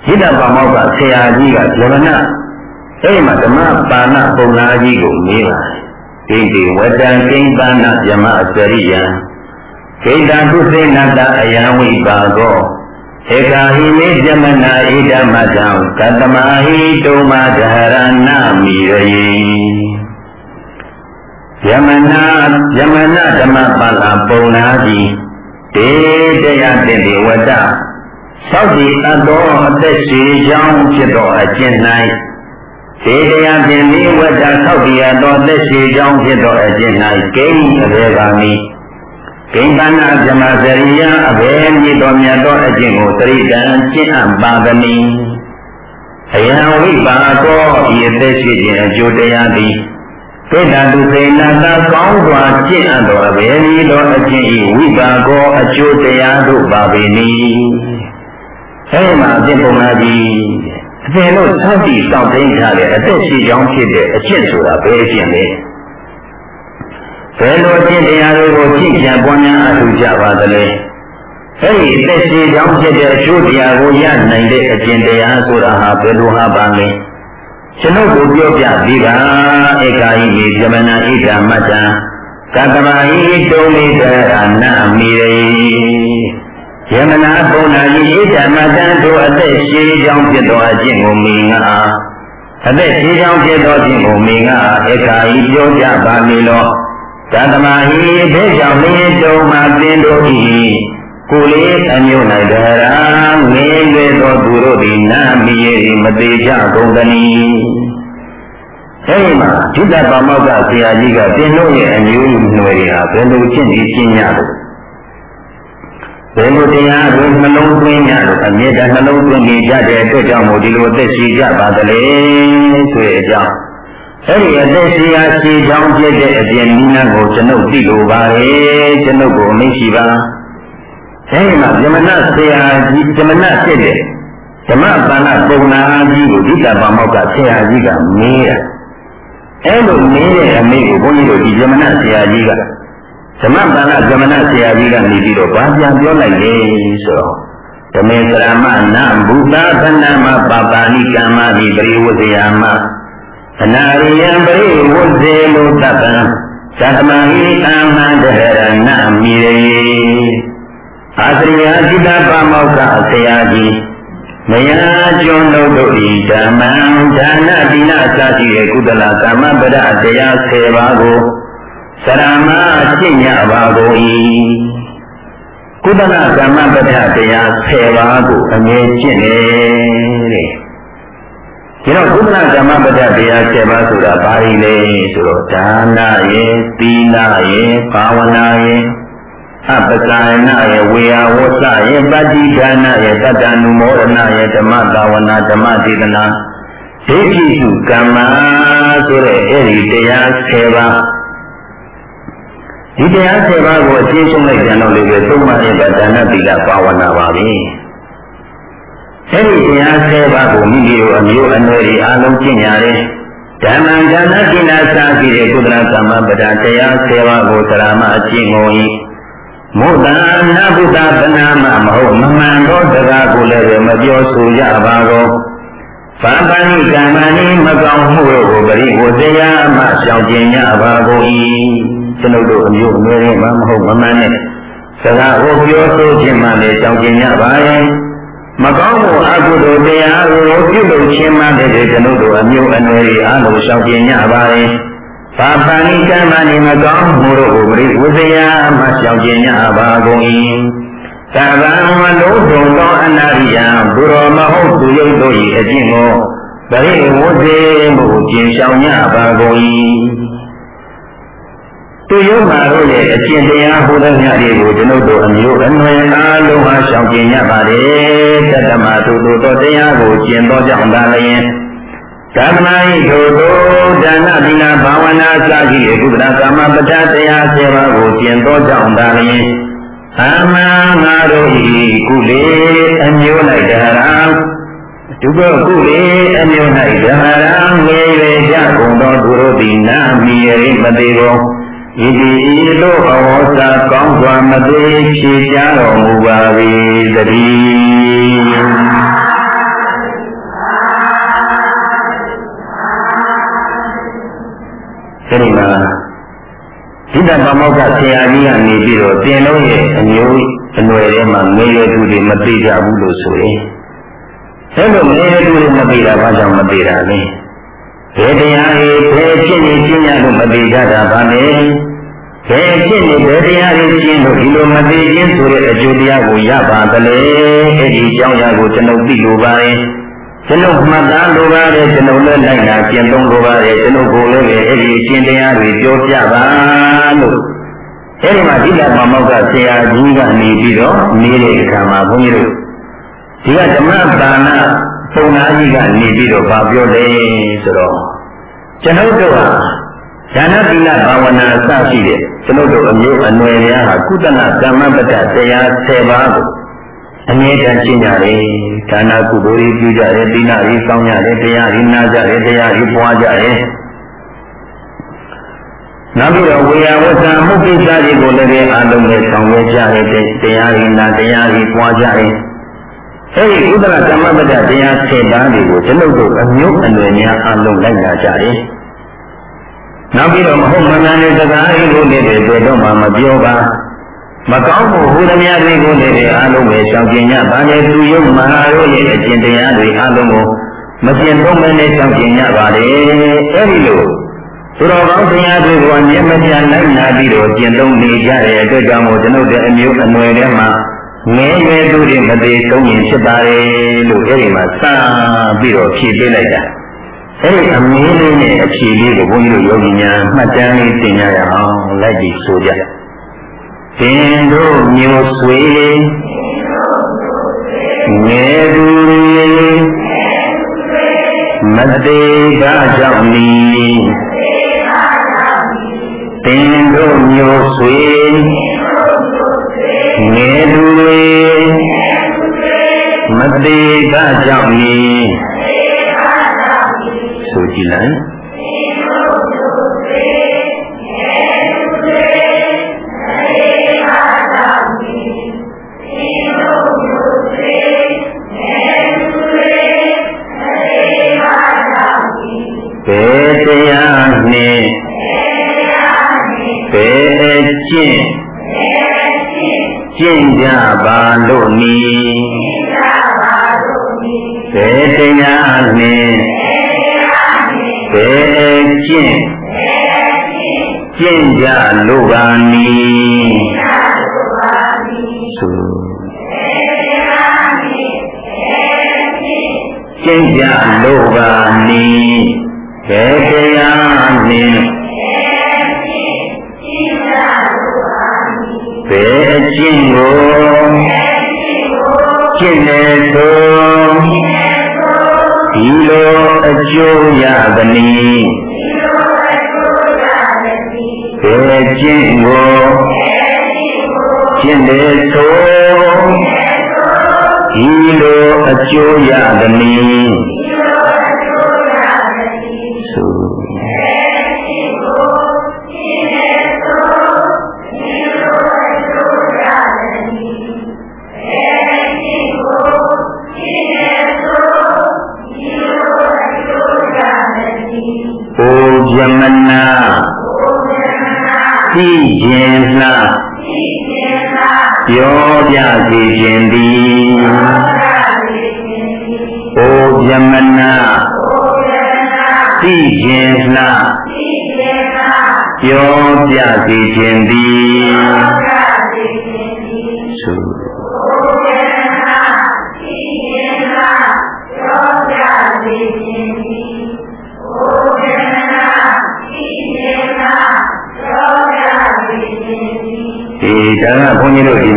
ဣဒ္ဓပါမောကဆရာကြီးကဇဝနအဲ့ဒီမှာဓမ္မပါဏပုံနာကြီးကိုမေးပါတယ်ဒိဋ္ဌိဝတံကိဉ္ပနာယမအစရိယံဂိတံကုသေနတအယံဝိပါကောဧကာဟိမေဇမနာဣဒမတံကတမဟိတုမဒဟရဏမိရေယမနာယမနာဓမ္မပါဠိပုံနာကြီးတေတရားတင့်ဒီဝတ္တ သောက်ဒီအပ်သောအသက်ရှိကြောင်းဖြစ်သောအကျင့်၌ဒေတရားတင်ဒီဝတ္တသောက်ဒီအပ်သောအသက်ရှိကြောင်းဖြစ်သောအကျင့်၌ကိဉ္အဘေကာမိကိဉ္ပနာဇမစရိယအဘေမြစ်တော်မြတ်သောအကျင့်ကိုသတိတံကျင့်အပ်ပါသည်အယံဝိပါကောဤအသက်ရှိခြင်းအကျိုးတရားသည်သေတတုစေနာသာကောင်းစွာကျင့်အပ်တော်ဘေဒီတော်အကျင့်ဤဝိပါကောအကျိုးတရားတို့ပါပေနီ အဲဒီမှာအကျင့်ပုံနာကြီးအသင်တို့စောင့်တည်စောင့်သိမ်းထားတဲ့အသက်ရှိကြောင်းဖြစ်တဲ့အကျင့်ဆိုတာဘယ်အကျင့်လဲဘယ်လိုအကျင့်တရားတွေကိုကြည့်ကြံပွားများအထူးကြပါသလဲအဲဒီအသက်ရှိကြောင်းဖြစ်တဲ့အကျိုးတရားကိုရနိုင်တဲ့အကျင့်တရားဆိုတာဟာဘယ်လိုဟာပါလဲကျွန်ုပ်ကိုပြောပြပြီးပါဧကာယိမေပြမနာဣဒာမတ္တကတမဟိတုံမိတရာနာမိရေ ယမနာပုံနာဤဣဒာမတ္တတို့အသက်ရှိကြောင်းဖြစ်သောအကျင့်ကိုမိငါအသက်ရှိကြောင်းဖြစ်သောအကျင့်ကိုမိငါဧကာယိပြောပြပါမည်လောကတမဟိဘေကြောင့်မိတုံမှာသင်တို့ဤကိုလေးအမျိုး၌တရာငင်းွယ်သောသူတို့သည်နာမီရေမသေးကြကုန်သနည်းအဲဒီမှာဒုဒ္ဒပါမောက္ခဆရာကြီးကသင်တို့ရဲ့အမျိုးနွယ်တွေဟာဘယ်လိုကျင့်ပြီးကျင့်ရလို့ ဘယ်လိုတရားကိုနှလုံးသွင်းရလို့အမြဲတမ်းနှလုံးသွင်းနေကြတဲ့အတွက်ကြောင့်မို့ဒီလိုအသက်ရှိကြပါသလဲဆိုတဲ့အကြောင်းအဲ့ဒီအသက်ရှိရာရှိကြောင်းဖြစ်တဲ့အပြင်နိနာကိုကျွန်ုပ်သိလိုပါရဲ့ကျွန်ုပ်ကိုမိရှိပါအဲဒီမှာဇမနဆရာကြီးဇမနဖြစ်တဲ့ဓမ္မပါဏပုံနာကြီးကိုဒိဋ္ဌပါမောက္ခဆရာကြီးကမေးတာအဲလိုမေးတဲ့အမေကိုဘုန်းကြီးတို့ဒီဇမနဆရာကြီးက ဓမ္မပါဏဇမနဆရာကြီးကနေပြီးတော့ဘာပြန်ပြောလိုက်လဲဆိုတော့ဓမေသရမနဘုဒ္ဓသနမပပါဏိကမ္မဟိပရိဝဇယမအနာရိယံပရိဝဇေလုတပံသတ္တမဟိအာမန္တရဏမိရေအာသရိယာจิตပါမောက္ခဆရာကြီးမယကျွန်းတို့တို့ဤဓမ္မံဒါနတိနာစသည့်ကုသလကာမပဒတရား10ပါးကို စရမရှင်းညပါကုန်၏ကုသလကာမပဒတရား10ပါးကိုအမြဲကျင့်တယ်တဲ့ဒီတော့ကုသလကာမပဒတရား10ပါးဆိုတာဘာလဲဆိုတော့ဒါနရေသီလရေဘာဝနာရေအပကယနာယဝေယဝဆယပတ္တိဒါနယတတ္တနုမောဒနာယဓမ္မသာဝနာဓမ္မဒေသနာဒိဋ္ဌိစုကမ္မဆိုတဲ့အဲ့ဒီတရား10ပါး ဒီတရား10ပါးကိုအကျဉ်းချုပ်လိုက်ကြတော့လေပဲသုံးပါးရဲ့ဒါနသီလဘာဝနာပါပဲအဲ့ဒီတရား10ပါးကိုမိမိတို့အမျိုးအနွယ်တွေအားလုံးကျင့်ကြတယ်ဓမ္မံဒါနကိနာစာကြည့်တဲ့ကုသလကမ္မပဒတရား10ပါးကိုသရမအကျင့်ကုန်၏မုဒ္ဒနာဘုဒ္ဓပနာမမဟုတ်မမှန်သောတကားကိုလည်းမပြောဆိုကြပါကောဘာပဏိကမ္မဏိမကောင်းမှုတို့ကိုပရိဝဇယမှရှောင်ကျင်ကြပါကုန်၏ ကျွန်ုပ်တို့အမျိုးအနွယ်တွေမှမဟုတ်မမှန်တဲ့စကားကိုပြောဆိုခြင်းမှလည်းရှောင်ကျင်ကြပါရဲ့မကောင်းမှုအကုသိုလ်တရားကိုပြုလုပ်ခြင်းမှလည်းကျွန်ုပ်တို့အမျိုးအနွယ်တွေအားလုံးရှောင်ကျင်ကြပါရဲ့ပါပဏိကမ္မနိမကောင်းမှုတို့ကိုပရိဝဇယမှရှောင်ကျင်ကြပါကုန်၏သဗ္ဗံမလုံးစုံသောအနာရိယဘုရောမဟုတ်သူရုပ်တို့၏အကျင့်ကိုပရိဝဇေမှုကျင်ရှောင်ကြပါကုန်၏ သူယုံမာတို့ရဲ့အကျင့်တရားဟူသောမြတ်တွေကိုကျွန်ုပ်တို့အမျိုးအနွယ်အားလုံးဟာရှောင်ကျင်ကြပါတယ်တတ္တမသူတို့သောတရားကိုကျင့်သောကြောင့်သာလျှင်သာသနာ့ထိုသို့ဒါနသီလဘာဝနာစသည့်ကုသလကာမပဋ္ဌတရား7ပါးကိုကျင့်သောကြောင့်သာလျှင်အမှန်ငါတို့ဤကုလေအမျိုးလိုက်တရာဒုက္ခကုလေအမျိုး၌ဓမ္မရာငယ်ရွယ်ကြကုန်သောသူတို့သည်နာမီရိမသေးကုန် ဤဒီဤသို့အဝေါစာကောင်းစွာမသေးဖြေကြတော်မူပါ၏တည်းအဲဒီမှာဒိဋ္ဌပမောက္ခဆရာကြီးကနေပြီးတော့တင်လုံးရဲ့အမျိုးအနွယ်ထဲမှာငယ်ရွယ်သူတွေမသိကြဘူးလို့ဆိုရင်အဲလိုငယ်ရွယ်သူတွေမသိတာဘာကြောင့်မသိတာလဲ ဘယ်တရားတွေဘယ်ဖြစ်နေကျင့်ရလို့မသိကြတာဘာလဲဘယ်ဖြစ်နေဘယ်တရားတွေကျင့်လို့ဒီလိုမသိခြင်းဆိုတဲ့အကျိုးတရားကိုရပါသလဲအဲဒီအကြောင်းအရာကိုကျွန်ုပ်သိလိုပါတယ်ကျွန်ုပ်မှတ်သားလိုပါတယ်ကျွန်ုပ်လည်းလိုက်နာကျင့်သုံးလိုပါတယ်ကျွန်ုပ်ကိုလည်းပဲအဲ့ဒီအရှင်တရားတွေပြောပြပါလို့အဲ့ဒီမှာဒီကမမောက်ကဆရာကြီးကနေပြီးတော့နေတဲ့အခါမှာဘုန်းကြီးတို့ဒီကဓမ္မဒါန ပုံနာကြီးကနေပြီးတော့ဗာပြောတယ်ဆိုတော့ကျွန်ုပ်တို့ဟာဒါနသီလဘာဝနာအစရှိတဲ့ကျွန်ုပ်တို့အမျိုးအနွယ်များဟာကုသလကမ္မပတ္တတရား10ပါးကိုအမြဲတမ်းရှင်းကြတယ်ဒါနကုသိုလ်ကြီးပြုကြတယ်သီလကြီးစောင့်ကြတယ်တရားကြီးနာကြတယ်တရားကြီးပွားကြတယ်နောက်ပြီးတော့ဝေယဝဆံမှုကိစ္စတွေကိုလည်းအားလုံးနဲ့ဆောင်ရွက်ကြတယ်တရားကြီးနာတရားကြီးပွားကြတယ် အဲဒီဥဒ္ဒရကမ္မပဒတရား7ပါးတွေကိုကျွန်ုပ်တို့အမျိုးအနွယ်များအားလုံးလိုက်နာကြတယ်နောက်ပြီးတော့မဟုတ်မမှန်တဲ့စကားတွေကိုလည်းဘယ်တော့မှမပြောပါမကောင်းမှုဟူသမျှတွေကိုလည်းအားလုံးပဲရှောင်ကျင်ကြပါလေသူယုံမဟာရောရဲ့အကျင့်တရားတွေအားလုံးကိုမကျင့်သုံးမနဲ့ရှောင်ကျင်ကြပါလေအဲဒီလိုသူတော်ကောင်းတရားတွေကိုအမြဲမပြတ်လိုက်နာပြီးတော့ကျင့်သုံးနေကြတဲ့အတွက်ကြောင့်မို့ကျွန်ုပ်တို့အမျိုးအနွယ်ထဲမှာ ငယ်ရွယ်သူတွေမသေးဆုံးရင်ဖြစ်ပါလေလို့အဲဒီမှာစပြီးတော့ဖြည့်ပေးလိုက်တာအဲဒီအမင်းလေးနဲ့အခြေလေးကိုဘုန်းကြီးတို့ယောဂီများမှတ်တမ်းလေးသင်ကြရအောင်လိုက်ပြီးဆိုကြသင်တို့မျိုးဆွေငယ်သူမသေးကကြောင့်နီသင်တို့မျိုးဆွေ ငယ်သူမသေးကကြောင့်နီဆိုကြည့်လိုက်ကျ ပါလို့နီဘယ်တရားနှင့်ဘယ်ကျင့်ကျင့်ကြလို့ပါနီဆိုကျင့်ကြလို့ပါနီဘယ်တရားနှင့် သည်ဘယ်ကျင့်ကိုကျင့်နေသောဒီလိုအကျိုးရသည် စေခြင်းသည်အိုဗျမနာသိခြင်းနှပြောပြစေခြင်းသည်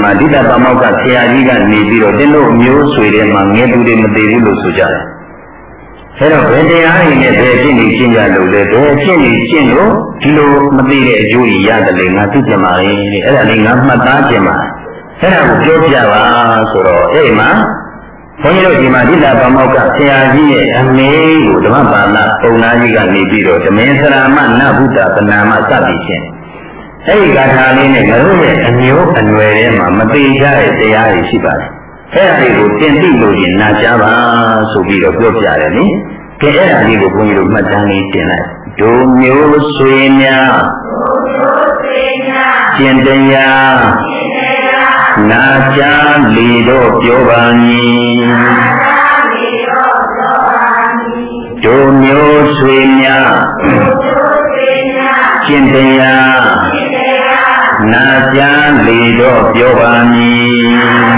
မှာဒိဋ္ဌပမောက္ခဆရာကြီးကနေပြီးတော့တင်းတို့မျိုးဆွေတွေမှာငယ်သူတွေမသေးဘူးလို့ဆိုကြတယ်။အဲတော့ဘယ်တရားတွေနဲ့ဘယ်ဖြစ်နေရှင်းကြလို့လဲဘယ်ဖြစ်နေရှင်းလို့ဒီလိုမသိတဲ့အကျိုးကြီးရတယ်လေငါသိကြပါလေအဲ့ဒါလေးငါမှတ်သားကြပါအဲ့ဒါကိုပြောပြပါဆိုတော့အဲ့မှာဘုန်းကြီးတို့ဒီမှာဒိဋ္ဌဗမောကဆရာကြီးရဲ့အမေကိုဓမ္မပါဠိပုံနာကြီးကနေပြီးတော့ဓမင်းစရာမနဗုဒ္ဓပနာမစသည်ဖြင့် အဲ့ဒီဂါထာလေးနဲ့ငါတို့ရဲ့အမျိုးအနွယ်ထဲမှာမသိကြတဲ့တရားတွေရှိပါတယ်အဲ့ဒါတွေကိုတင်သိလို့ရင်နာကြပါဆိုပြီးတော့ပြောပြတယ်နိကဲအဲ့ဒါလေးကိုဘုန်းကြီးတို့မှတ်တမ်းလေးတင်လိုက်ဒုမျိုးဆွေများကျင့်တရားနာကြလီတော့ပြောပါမည်ဒုမျိုးဆွေများကျင့်တရား နာကြလီတော့ပြောပါမည်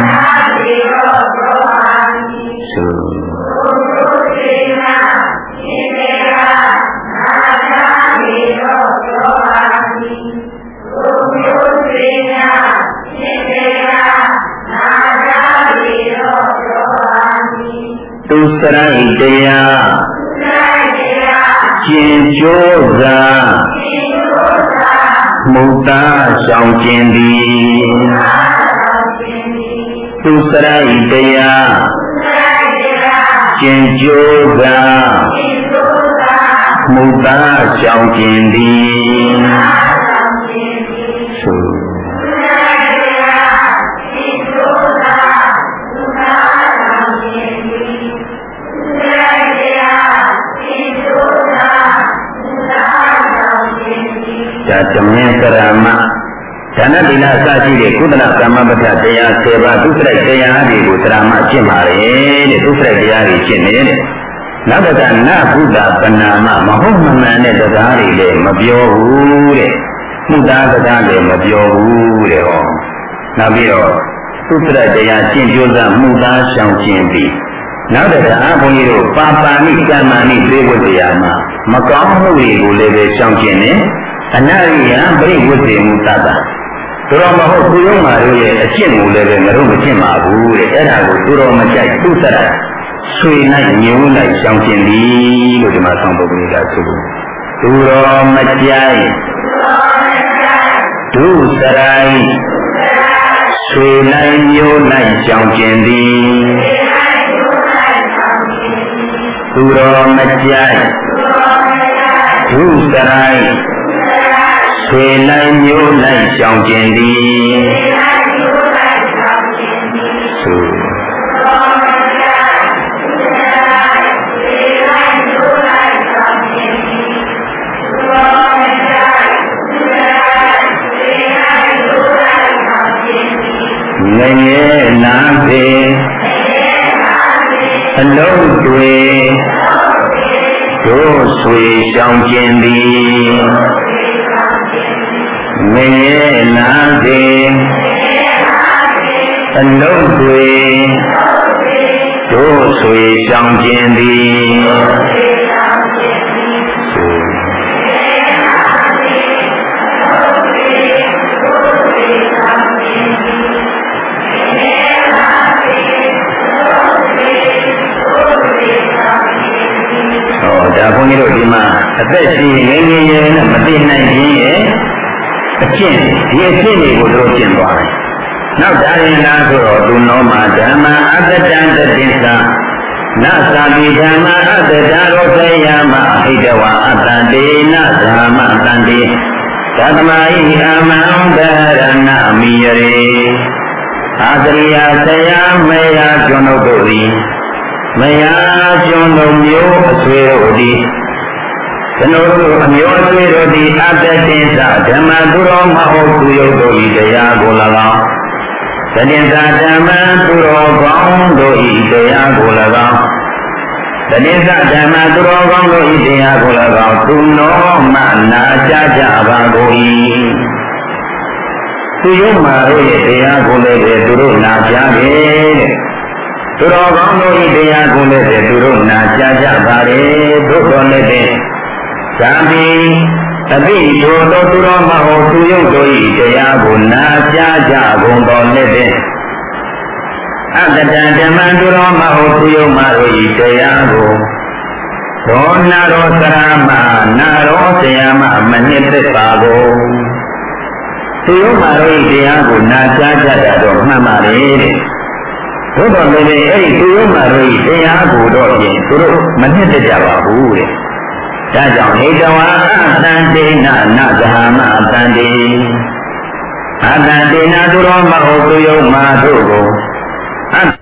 သူစရိုက်တရားကျင်ကြိုးသာ မုတ်တာဆောင်ကျင်သည်သူစရိုက်တရားကျင်ကြိုးသာမုတ်တာဆောင်ကျင်သည် ဓမင်းကရမဒါနတိနာစရှိတဲ့ကုသလကမ္မပဋ္ဌတရား10ပါးသူစရိုက်တရားတွေကိုသရမကျင့်ပါလေတဲ့သူစရိုက်တရားတွေကျင့်နေတဲ့နောက်တစ်ခါနဘုဒ္ဓပနာမမဟုတ်မမှန်တဲ့တရားတွေလည်းမပြောဘူးတဲ့မှုသားတရားလည်းမပြောဘူးတဲ့ဟောနောက်ပြီးတော့သူစရိုက်တရားကျင့်ကြိုးစားမှုသားရှောင်ကျင်ပြီးနောက်တစ်ခါဘုန်းကြီးတို့ပါပါဏိကမ္မာဏိပြေဝတ္တရားမှာမကောင်းမှုတွေကိုလည်းပဲရှောင်ကျင်တယ် အနရိယပြိဝိသေမူတတ္တသူတော်မဟုတ်သူရောမာတို့ရဲ့အကျင့်ကိုလည်းပဲငါတို့မကျင့်ပါဘူးတဲ့အဲ့ဒါကိုသူတော်မကြိုက်သူစရဆွေနိုင်ညင်လိုက်ရှောင်ကျင်သည်လို့ဒီမှာဆောင်းပုဂ္ဂိုလ်ကဆိုလို့သူတော်မကြိုက်ဒုစရိုင်းဆွေနိုင်မျိုးနိုင်ရှောင်ကျင်သည်သူတော်မကြိုက်ဒုစရိုင်း ဆွေလိုက်မျိုးလိုက်ကြောင်ကျင်သည်သုငငယ်နာပေအလုံးတွေတို့ဆွေရှောင်ကျင်သည် မရေလာစေအလုံးတွေတို့ဆွေဆောင်ခြင်းသည်ဒါဘုန်းကြီးတို့ဒီမှာအသက်ရှင်ငယ်ငယ်ရဲ့နဲ့မသိနိုင်ခြင်းရဲ့ အကျင့်ဒီအကျင့်တွေကိုတို့ကျင့်သွားတယ်။နောက်ဒါရင်လားဆိုတော့သူနောမှာဓမ္မအတ္တတံတတိသနသာပိဓမ္မအတ္တတရောခေယမဟိတဝအတ္တတေနဓမ္မတန္တိသတ္တမဟိအမံဒရဏမိယရေအာတရိယဆရာမေယကျွန်းတို့သည်မယာကျွန်းတို့မျိုးအဆွေတို့သည် ကျွန်တော်တို့အမျိုးအဆွေတို့သည်အတ္တတင်္စဓမ္မသူတော်မဟုတ်သူယုတ်တို့၏တရားကို၎င်းသတင်္စဓမ္မသူတော်ကောင်းတို့၏တရားကို၎င်းသတင်္စဓမ္မသူတော်ကောင်းတို့၏တရားကို၎င်းသူနောမနာကြကြပါကုန်၏သူယုတ်မာတို့ရဲ့တရားကိုလည်းပဲသူတို့နာကြတယ်တဲ့သူတော်ကောင်းတို့၏တရားကိုလည်းပဲသူတို့နာကြကြပါလေသို့တော်လည်းပဲ သံတိအပိထိုသောသူတော်မဟုတ်သူယုတ်တို့၏တရားကိုနာကြားကြကုန်တော်လက်တဲ့အတ္တတဓမ္မသူတော်မဟုတ်သူယုတ်မတို့၏တရားကိုသောနာရောသရမနာရောဆရာမမနစ်သက်ပါကုန်သူယုတ်မတို့၏တရားကိုနာကြားကြတာတော့မှန်ပါလေတဲ့သို့တော်လည်းအဲ့ဒီသူယုံမာတို့ဤတရားကိုတော့ဖြင့်သူတို့မနှစ်သက်ကြပါဘူးတဲ့ ဒါကြောင့်ဟိတဝါအတန်တေနနဂဟမအတန်တေအတန်တေနသူတော်မဟုတ်သူယုံမာတို့ကိုအဓ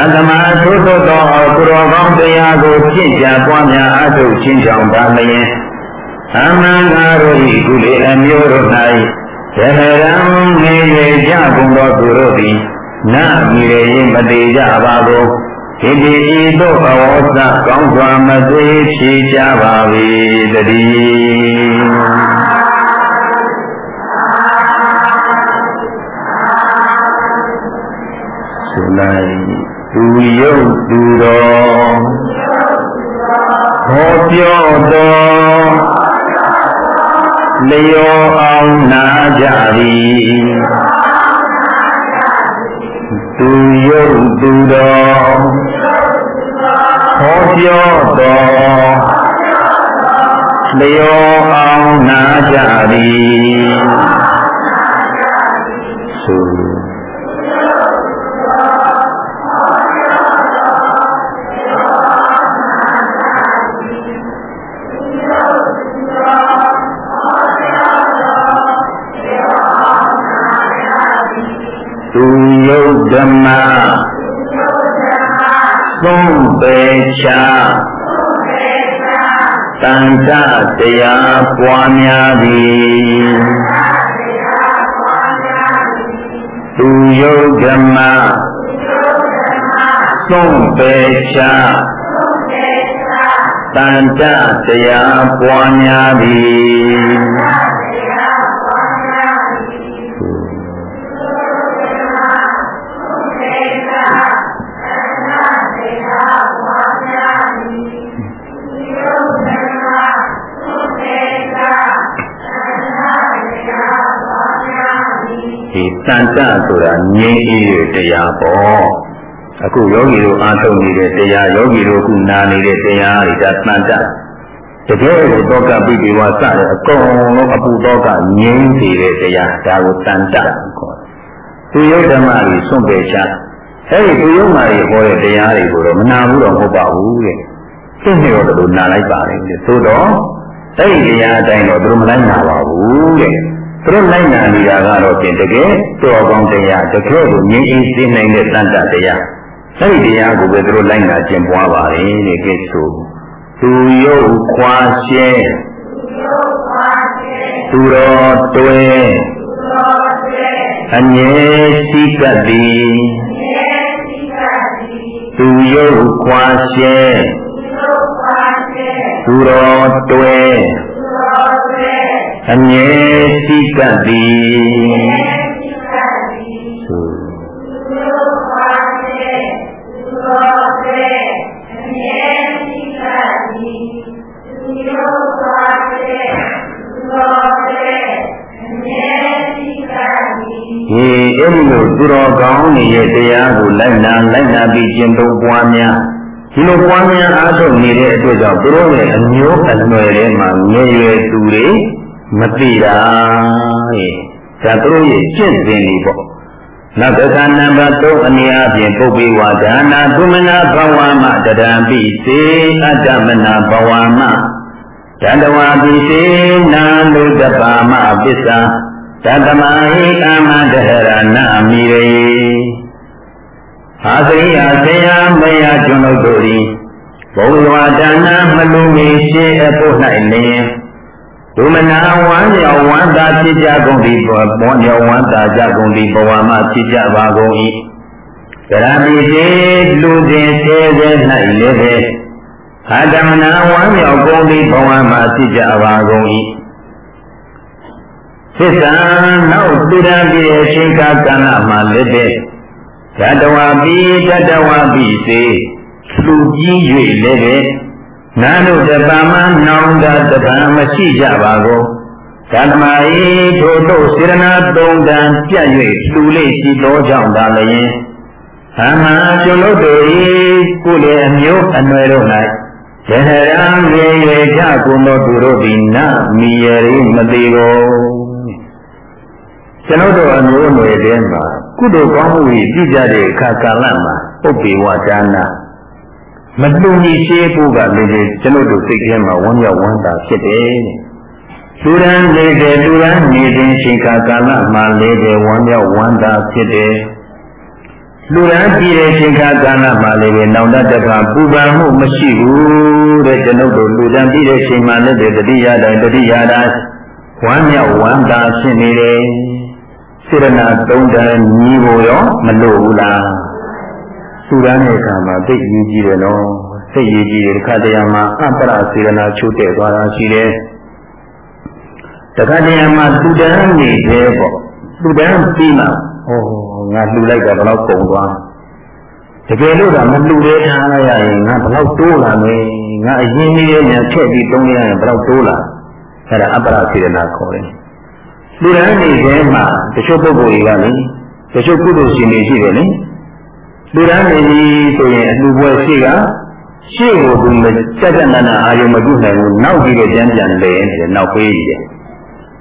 မ္မသုတ္တသောကုရောကောင်းတရားကိုပြင့်ကြပွားများအထုတ်ချင်းကြောင့်ဒါမယင်အမှန်ကားတို့ဤကုလေအမျိုးတို့၌ဇဟရံနေရကြကုန်သောသူတို့သည်နမီရေမတေကြပါကုန်ဣတိဤသို့အဝေါသကောင်းစွာမသိဖြေကြပါ၏တည်းဆိုလိုက် သူယုတ်သူတော်ဟောပြောတော်လျောအောင်နာကြသည်သူယုတ်သူတော်ဟောပြောတော်လျောအောင်နာကြသည်ဆို ဓမ္မသုံးပေချာတန်ခတရားပွားများသည်သူယုတ်ဓမ္မသုံးပေချာတန်ခတရားပွားများသည် တန်တဆိုတာငြိမ်းအေးတဲ့တရားပေါ့အခုယောဂီတို့အားထုတ်နေတဲ့တရားယောဂီတို့ခုနာနေတဲ့တရားတွေဒါတန်တတကယ်ကိုတောကပိပိဝါစတဲ့အကုန်လုံးအပူတောကငြိမ်းစေတဲ့တရားဒါကိုတန်တခေါ်တယ်သူယုတ်ဓမ္မကြီးစွန့်ပယ်ချအဲ့ဒီသူယုတ်မာကြီးဟောတဲ့တရားတွေကိုတော့မနာဘူးတော့မဟုတ်ပါဘူးတဲ့သိနေတော့လို့နာလိုက်ပါလေသို့တော့အဲ့ဒီတရားအတိုင်းတော့သူတို့မလိုက်နာပါဘူးတဲ့ သူတို့လိုက်နာနေတာကတော့ပြင်တကယ်တော်ကောင်းတရားတကယ်ကိုငြင်းအေးသိနိုင်တဲ့တန်တတရားအဲ့ဒီတရားကိုပဲသူတို့လိုက်နာကျင့်ပွားပါတယ်တဲ့ကဲဆိုသူယုတ်ခွာရှဲသူတော်တွဲအငြဲရှိကပ်သည်သူယုတ်ခွာရှဲသူတော်တွဲ အငြဲရှိကပ်သည်ဒီအဲ့ဒီလိုသူတော်ကောင်းတွေရဲ့တရားကိုလိုက်နာလိုက်နာပြီးကျင့်သုံးပွားများဒီလိုပွားများအားထုတ်နေတဲ့အတွက်ကြောင့်သူတို့ရဲ့အမျိုးအနွယ်ထဲမှာငယ်ရွယ်သူတွေ မသိတာရဲ့ဒါသူတို့ရဲ့ကျင့်စဉ်တွေပေါ့နောက်တစ်ခါနံပါတ်3အနေအချင်းပုပ္ပိဝါဒါနာသုမနာဘဝမတရံပိစေအတ္တမနာဘဝမတန္တဝါပိစေနာနုတ္တပါမပစ္စာတတမဟိကာမတဟရဏမိရေအာသရိယဆေယမယကျွန်ုပ်တို့သည်ဘုံဝါဒါနာမလူမီရှေအဖို့၌လျင် ဒုမနာဝမ်းမြောက်ဝမ်းသာဖြစ်ကြကုန်သည်ဘောမြောက်ဝမ်းသာကြကုန်သည်ဘဝမှာဖြစ်ကြပါကုန်၏ကရမိတိလူစဉ်သေးသေး၌လည်းပဲအာတမနာဝမ်းမြောက်ကုန်သည်ဘဝမှာဖြစ်ကြပါကုန်၏သစ္စာနောက်သူရပြည့်အချိန်ကာကဏ္ဍမှာလည်းပဲဓတဝပိတတဝပိစေလူကြီး၍လည်းပဲ နာနုတပမနောင်တတပံမရှိကြပါကုန်ဓမ္မဤထိုတို့စေရနာသုံးတန်ပြတ်၍လူလေးရှိသောကြောင့်သာလျင်အမှန်ကျွလို့တို့ဤကုလေအမျိုးအနွယ်တို့၌ဇဟရံရေရေကြကုန်သောသူတို့သည်နမိယရိမတိကိုကျွန်ုပ်တို့အမျိုးအနွယ်ထဲမှာကုသိုလ်ကောင်းမှုတွေပြုကြတဲ့အခါကာလမှာပုပ္ပေဝဒါနာ မတူညီရှိဖို့ကလည်းကျွန်ုပ်တို့စိတ်ထဲမှာဝမ်းမြောက်ဝမ်းသာဖြစ်တယ်။လူရန်နေတဲ့လူရန်နေတဲ့ချိန်ခါကာလမှာလည်းပဲဝမ်းမြောက်ဝမ်းသာဖြစ်တယ်။လူရန်ပြည်တဲ့ချိန်ခါကာလမှာလည်းပဲနောင်တတကပူပန်မှုမရှိဘူးတဲ့ကျွန်ုပ်တို့လူရန်ပြည်တဲ့ချိန်မှာလည်းတတိယတိုင်းတတိယတိုင်းဝမ်းမြောက်ဝမ်းသာဖြစ်နေတယ်။စေရနာသုံးတန်ညီဖို့ရောမလို့ဘူးလားသူ ရမ်းတဲ့အခါမှာသိရည်ကြီးတယ်နော်သိရည်ကြီးတယ်တစ်ခါတည်းမှာအပ္ပရစေရနာချိုးတဲ့သွားတာရှိတယ်တခါတည်းမှာသူတန်းနေသေးပေါ့သူတန်းပြီးမှဟောငါလှူလိုက်တာဘယ်တော့ပုံသွားတကယ်လို့ကမလှူသေးထားလိုက်ရရင်ငါဘယ်တော့တိုးလာမလဲငါအရင်ကြီးရဲ့ညာထည့်ပြီးတုံးရရင်ဘယ်တော့တိုးလာအဲ့ဒါအပ္ပရစေရနာခေါ်တယ်လူရန်နေထဲမှာတချို့ပုဂ္ဂိုလ်တွေကလေတချို့ကုသိုလ်ရှင်တွေရှိတယ်လေ လူရန်နေပြီဆိုရင်အလှပွဲရှိကရှေ့ကိုသူမစက်စက်နနာအာယုံမပြုနိုင်ဘူးနောက်ပြီးတော့ကြမ်းကြမ်းလဲနေတယ်နောက်ပေးနေတယ်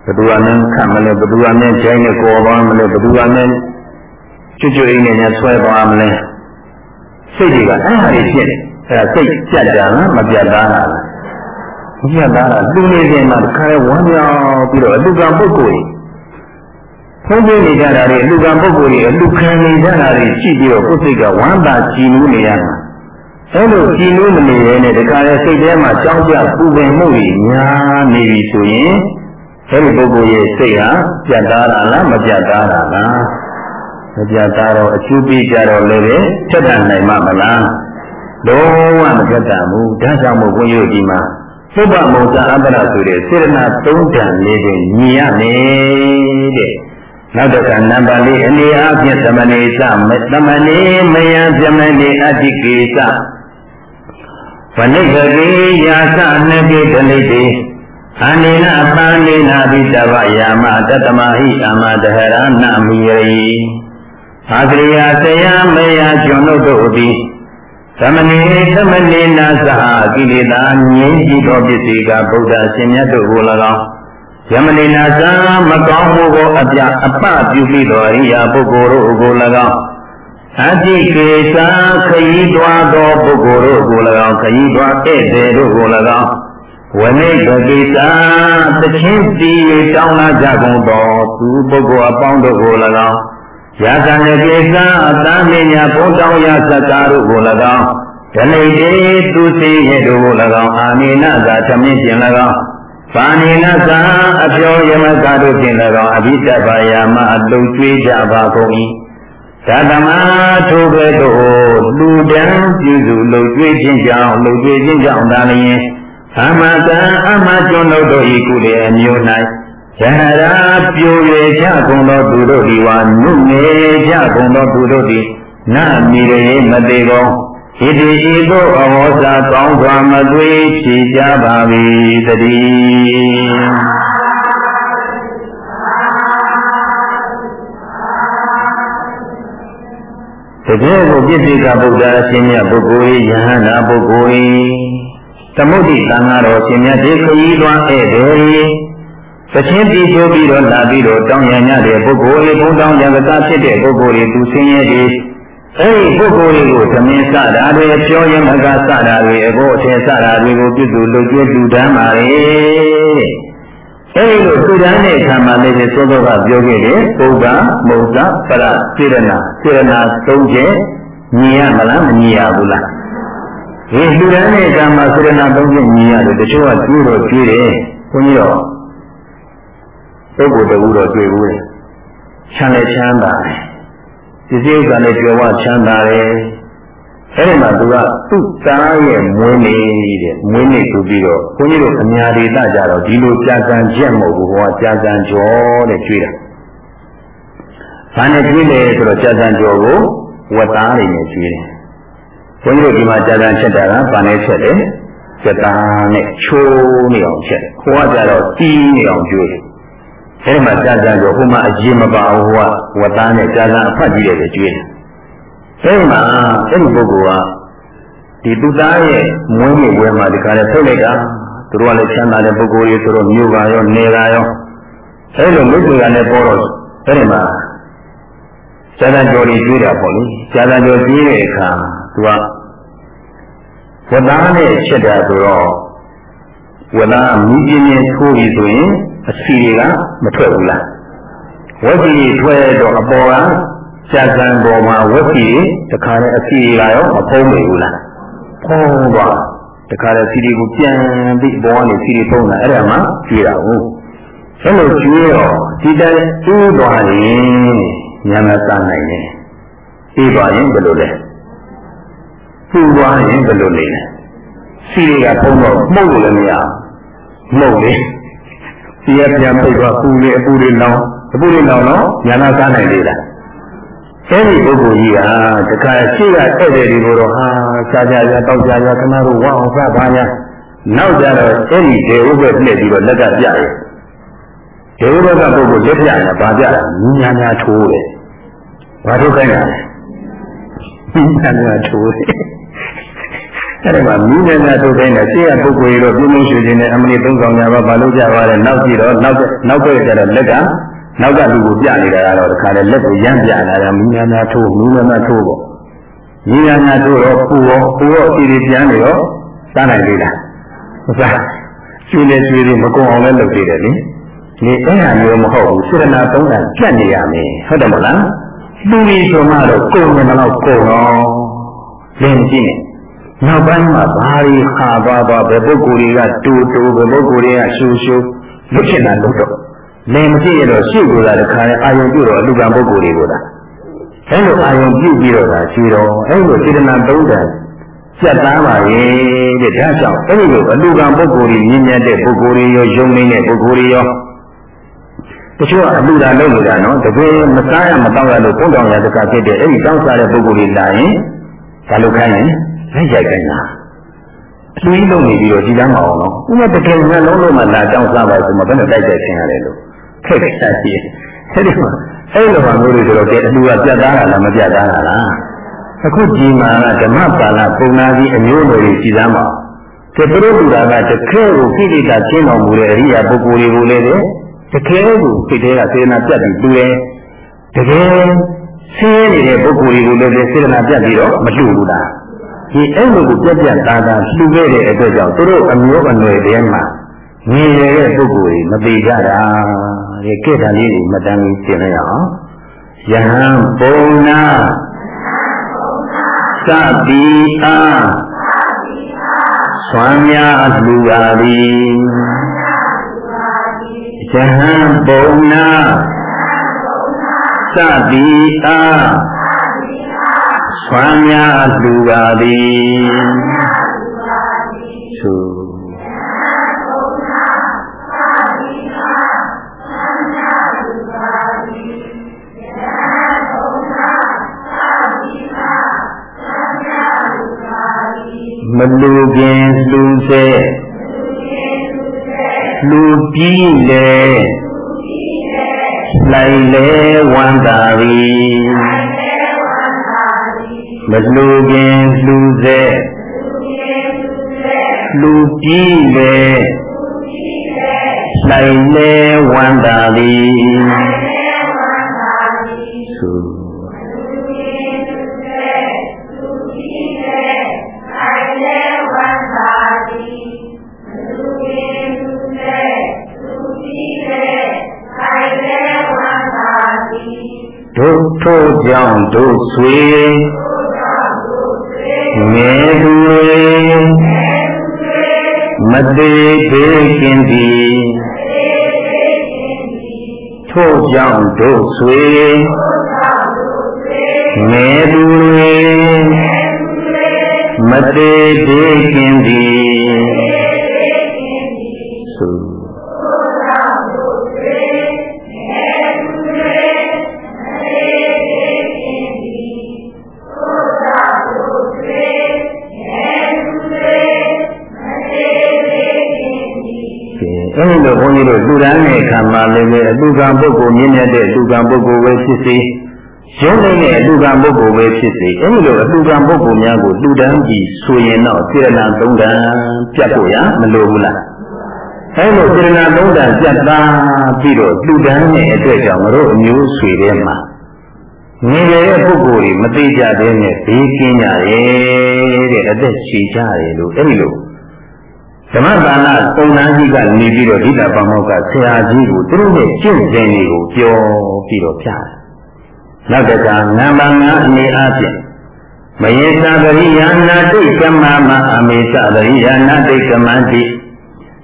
ဘသူကမင်းခံမလဲဘသူကမင်းဂျိုင်းနဲ့ကော်ပါမလဲဘသူကမင်းကျွတ်ကျွတ်အိမ်နဲ့ညဆွဲပါမလဲစိတ်တွေကအဲ့ဒါတွေဖြစ်တယ်အဲ့ဒါစိတ်ကြက်ကြလားမပြတ်သားလားမပြတ်သားလားလူနေခြင်းမှာတစ်ခါဝမ်းမြောက်ပြီးတော့အလူကံပုဂ္ဂိုလ် ဘုန်းကြီးနေကြတာတွေအလူကံပုဂ္ဂိုလ်တွေအလူခံနေကြတာတွေရှိပြီးတော့ကိုယ်စိတ်ကဝမ်းသာကြည်နူးနေရတာအဲလိုကြည်နူးမနေရဲနဲ့တခါလေစိတ်ထဲမှာကြောင်းကြပူပင်မှုတွေများနေပြီဆိုရင်အဲဒီပုဂ္ဂိုလ်ရဲ့စိတ်ဟာပြတ်သားတာလားမပြတ်သားတာလားမပြတ်သားတော့အကျိုးပေးကြတော့လည်းပဲချက်တန်နိုင်မှာမလားလုံးဝမပြတ်တတ်ဘူးဒါကြောင့်မို့ဘုန်းကြီးတို့ဒီမှာသုဘမုံဇအပ္ပရဆိုတဲ့စေရနာ၃တန်လေးကိုညီရမယ်တဲ့ နောက်တစ်ခါနံပါတ်၄အနေအားဖြင့်သမဏေသမသမဏေမယံသမဏေအတ္တိကေသဝနိကတိယာသနတိတလိတိအနိနပန္နိနာဘိတဝယာမတတမဟိအမတဟရဏမိယေအာသရိယာဆရာမယကျွန်ုပ်တို့သည်သမဏေသမဏေနာသကိလေသာငြိမ်းကြည့်သောပစ္စည်းကဗုဒ္ဓရှင်မြတ်တို့ကို၎င်း ယမနိနာသမကောင်းမှုကိုအပြအပပြုပြီးသောအရိယာပုဂ္ဂိုလ်တို့ကို၎င်းအတ္တိကေသာခရီးတွားသောပုဂ္ဂိုလ်တို့ကို၎င်းခရီးတွားဧည့်သည်တို့ကို၎င်းဝိနိကတိသာတချင်းစီတောင်းလာကြကုန်သောသူပုဂ္ဂိုလ်အပေါင်းတို့ကို၎င်းယယာသနကိစ္စအတမင်းညာဘုံတောင်းရသက္ကာတို့ကို၎င်းဓနိတေသူစီရဲ့တို့ကို၎င်းအာနိနသာသမင်းပြင်၎င်း ပါဏိနသာအပြောယမကတို့ဖြင့်၎င်းအဘိတဘာယာမအလုံးကျွေးကြပါကုန်၏သတ္တမထိုကဲ့သို့လူတန်းပြုစုလုံကျွေးခြင်းကြောင့်လုံကျွေးခြင်းကြောင့်သာလျှင်အမတံအမကျွန်းတို့၏ကုလေအမျိုး၌ယဟရာပြိုရကြကုန်သောသူတို့သည်ဝါနုနေကြကုန်သောသူတို့သည်နမီရေမသေးကုန် ဣတိဤသို့အဟောစာကောင်းစွာမသွေးဖြေကြပါ၏တည်းတကယ်ကိုပြည့်စုံကဗုဒ္ဓအရှင်မြတ်ပုဂ္ဂိုလ်ယဟန္တာပုဂ္ဂိုလ်သမုဒ္ဒိသံဃာတော်ရှင်မြတ်ဒီခရီးသွားဧည့်သည်သချင်းတီချိုးပြီးတော့လာပြီးတော့တောင်းရညတဲ့ပုဂ္ဂိုလ်လေးဘုံတောင်းရကစားဖြစ်တဲ့ပုဂ္ဂိုလ်လေးသူဆင်းရဲဒီ အဲဒီပုဂ္ဂိုလ်လေးကိုသမင်းစတာတွေပြောရင်မကစတာတွေအဖို့အထင်စတာတွေကိုပြုစုလုပ်ကျွေးလူတန်းပါလေအဲဒီလိုသူတန်းတဲ့အခါမှာလည်းသောသောကပြောခဲ့တယ်ပုဗ္ဗမုဇ္ဇပရစေရနာစေရနာသုံးချက်ညီရမလားမညီရဘူးလားဒီလူတန်းတဲ့အခါမှာစေရနာသုံးချက်ညီရတယ်တချို့ကကျွေးတော့ကျွေးတယ်ဘုန်းကြီးတော့ပုဂ္ဂိုလ်တကူတော့တွေ့ဘူးလေချမ်းလည်းချမ်းသာတယ် ဒီစိတ်ကလည်းကြွယ်ဝချမ်းသာတယ်အဲဒီမှာသူကသူ့သားရဲ့မွေးနေ့တဲ့မွေးနေ့ဆိုပြီးတော့ဘုန်းကြီးတို့အများဒေသကြတော့ဒီလိုကြာကန်ချက်မဟုတ်ဘူးဟောကြာကန်ကျော်တဲ့ကျွေးတာဘာနဲ့ကျွေးလဲဆိုတော့ကြာကန်ကျော်ကိုဝတ်သားတွေနဲ့ကျွေးတယ်ဘုန်းကြီးတို့ဒီမှာကြာကန်ချက်တာကဘာနဲ့ချက်လဲကြသားနဲ့ချိုးနေအောင်ချက်ဟိုကကြတော့တီးနေအောင်ကျွေးတယ် အဲဒီမှာကြာကြာကျော်ဟိုမှာအကြီးမပါဘူးဟိုကဝတ်သားနဲ့ကြာကြာအဖတ်ကြီးတယ်ကျွေးတယ်အဲဒီမှာအဲဒီပုဂ္ဂိုလ်ကဒီသူသားရဲ့မွေးနေ့ပွဲမှာဒီကနေ့ထုတ်လိုက်တာသူတို့ကလည်းချမ်းသာတဲ့ပုဂ္ဂိုလ်တွေသူတို့မြို့ကရောနေကရောအဲဒီလိုမိတ်ဆွေကလည်းပေါ်တော့အဲဒီမှာဇာတကြော်ကြီးကျွေးတာပေါ့လေဇာတကြော်ကြီးတဲ့အခါသူကဝတ်သားနဲ့ချက်တာဆိုတော့ဝတ်သားမီးပြင်းပြင်းထိုးပြီးဆိုရင် အစီတွေကမထွက်ဘူးလားဝက်စီထွက်တော့အပေါ်ကကြာကံပေါ်မှာဝက်စီတခါနဲ့အစီတွေကရောမဖုံးနေဘူးလားဖုံးသွားတခါနဲ့စီတွေကိုပြန်ပြီးပေါ်ကနေစီတွေဖုံးတာအဲ့ဒါမှကျွေးတာဟုတ်အဲ့လိုကျွေးတော့ဒီတိုင်းကျွေးသွားရင်ညမစားနိုင်တယ်ပြီးသွားရင်ဘယ်လိုလဲပူသွားရင်ဘယ်လိုလဲစီတွေကဖုံးတော့မှုတ်လို့လည်းမရဘူးမှုတ်လေ စီရပြန်ပိတ်သွားပူလေအပူတွေလောင်းအပူတွေလောင်းတော့ညာနာစားနိုင်လေလားအဲဒီပုဂ္ဂိုလ်ကြီးဟာတခါရှိကတဲ့တဲ့ဒီလိုတော့ဟာစားကြကြတောက်ကြကြခဏတို့ဝအောင်စားပါညာနောက်ကြတော့အဲဒီဒေဝဘက်ပြည့်ပြီးတော့လက်ကပြရဲ့ဒေဝဘက်ကပုဂ္ဂိုလ်လက်ပြရင်ဗာပြတာညာညာထိုးတယ်ဘာထုတ်ခိုင်းတာလဲညာညာထိုးတယ် အဲ့ဒါမှမိညာညာထုတ်ခိုင်းတယ်ရှေ့ကပုဂ္ဂိုလ်ကြီးတော့ပြင်းပြင်းရွှေခြင်းနဲ့အမလီသုံးဆောင်ကြပါဘာလို့ကြပါလဲနောက်ကြည့်တော့နောက်နောက်ပဲကြတော့လက်ကနောက်ကလူကိုပြနေတာကတော့တခါလေလက်ကိုရမ်းပြလာတာမိညာညာထိုးမိညာညာထိုးပေါ့မိညာညာထိုးတော့ပူရောပူရောအစီတွေပြန်နေရောစားနိုင်သေးလားမစားကျွေးလေကျွေးလေမကုန်အောင်လည်းလုပ်သေးတယ်လေဒီအဲ့ဟာမျိုးမဟုတ်ဘူးစေရနာသုံးတာပြတ်နေရမယ်ဟုတ်တယ်မလားလူကြီးဆိုမှတော့ကုန်တယ်မလို့ကုန်တော့လင်းကြည့်နေ နောက်ပိုင်းမှာဘာတွေခါသွားသွားဘယ်ပုဂ္ဂိုလ်တွေကတူတူဘယ်ပုဂ္ဂိုလ်တွေကရှူရှူလွတ်ချင်တာလွတ်တော့လင်မကြည့်ရတော့ရှုပ်ကိုလာတခါနဲ့အာယုံပြုတော့အလူကံပုဂ္ဂိုလ်တွေကိုလားအဲလိုအာယုံပြုပြီးတော့ဒါရှိတော့အဲလိုစေတနာသုံးတန်စက်သားပါရဲ့တဲ့ဒါကြောင့်အဲဒီလိုအလူကံပုဂ္ဂိုလ်တွေမြင်မြတ်တဲ့ပုဂ္ဂိုလ်တွေရောယုံနေတဲ့ပုဂ္ဂိုလ်တွေရောတချို့ကအလူတာလုပ်နေတာနော်တကယ်မစားရမတော့ရလို့ပုံတောင်ရတကဖြစ်တဲ့အဲဒီတောင်းစားတဲ့ပုဂ္ဂိုလ်တွေလာရင်ဒါလိုခိုင်းရင် လက်ရိုက်ခိုင်းတာအတွေးလုံးနေပြီးတော့ဒီကမ်းမအောင်နော်ဥမတကယ်ငါလုံးလုံးမှလာတောင်းစားပါဆိုမှဘယ်နဲ့တိုက်တိုက်ဆင်းရတယ်လို့ခက်ခဲရှိအဲ့ဒီမှာအဲ့လိုမှမျိုးတွေဆိုတော့ကဲအလူကပြတ်သားတာလားမပြတ်သားတာလားအခုဒီမှာကဓမ္မပါဠပုံနာကြီးအမျိုးတွေကြီးစမ်းပါကဲသူတို့လူတာကတကယ်ကိုခိတိတာကျင်းတော်မူတဲ့အရိယာပုဂ္ဂိုလ်တွေကိုလည်းတကယ်ကိုစိတ်ထဲကစေနာပြတ်ပြီးတူတယ်တကယ်ဆင်းရဲနေတဲ့ပုဂ္ဂိုလ်တွေကိုလည်းစေနာပြတ်ပြီးတော့မလှူဘူးလား ဒီအဲ့လိုကိုပြက်ပြက်သားသားလှူခဲ့တဲ့အတွက်ကြောင့်သူတို့အမျိုးအနွယ်တွေမှာငြင်းရတဲ့ပုဂ္ဂိုလ်တွေမသေးကြတာတဲ့ကဲ့တာလေးတွေမတန်းကြီးပြင်လိုက်အောင်ယဟံပုံနာသတိအားဆွမ်းများလူပါသည်ယဟံပုံနာသတိအား ဆွမ်းများလူပါသည်သုမလူခင်လူ လူပြီး သေးသေးခင်သည်ထို့ကြောင့်တို့ဆွေငယ်သူတွေမသေးသေးခင်သည် မှာလည်းပဲအတူကံပုဂ္ဂိုလ်မြင့်မြတ်တဲ့အတူကံပုဂ္ဂိုလ်ပဲဖြစ်စေရုံးနေတဲ့အတူကံပုဂ္ဂိုလ်ပဲဖြစ်စေအဲဒီလိုအတူကံပုဂ္ဂိုလ်များကိုလူတန်းပြီးဆိုရင်တော့စေရနာသုံးတန်ပြတ်ဖို့ရမလိုဘူးလားအဲလိုစေရနာသုံးတန်ပြတ်သားပြီးတော့လူတန်းတဲ့အတွက်ကြောင့်မတို့အမျိုးဆွေထဲမှာငြိမ်တဲ့ပုဂ္ဂိုလ်တွေမသေးကြတဲ့နဲ့ဘေးကင်းကြရဲ့တဲ့အသက်ရှည်ကြတယ်လို့အဲဒီလို ဓမ္မဒါနပုံနာကြီးကနေပြီးတော့ဒိဋ္ဌပမောကဆရာကြီးကိုသူတို့ရဲ့ကျင့်စဉ်တွေကိုပြောပြီးတော့ပြတယ်။နောက်တစ်ခါနံပါတ်5အနေအားဖြင့်မယေသာပရိယာနာတိကမမအမေသပရိယာနာတိကမန္တိ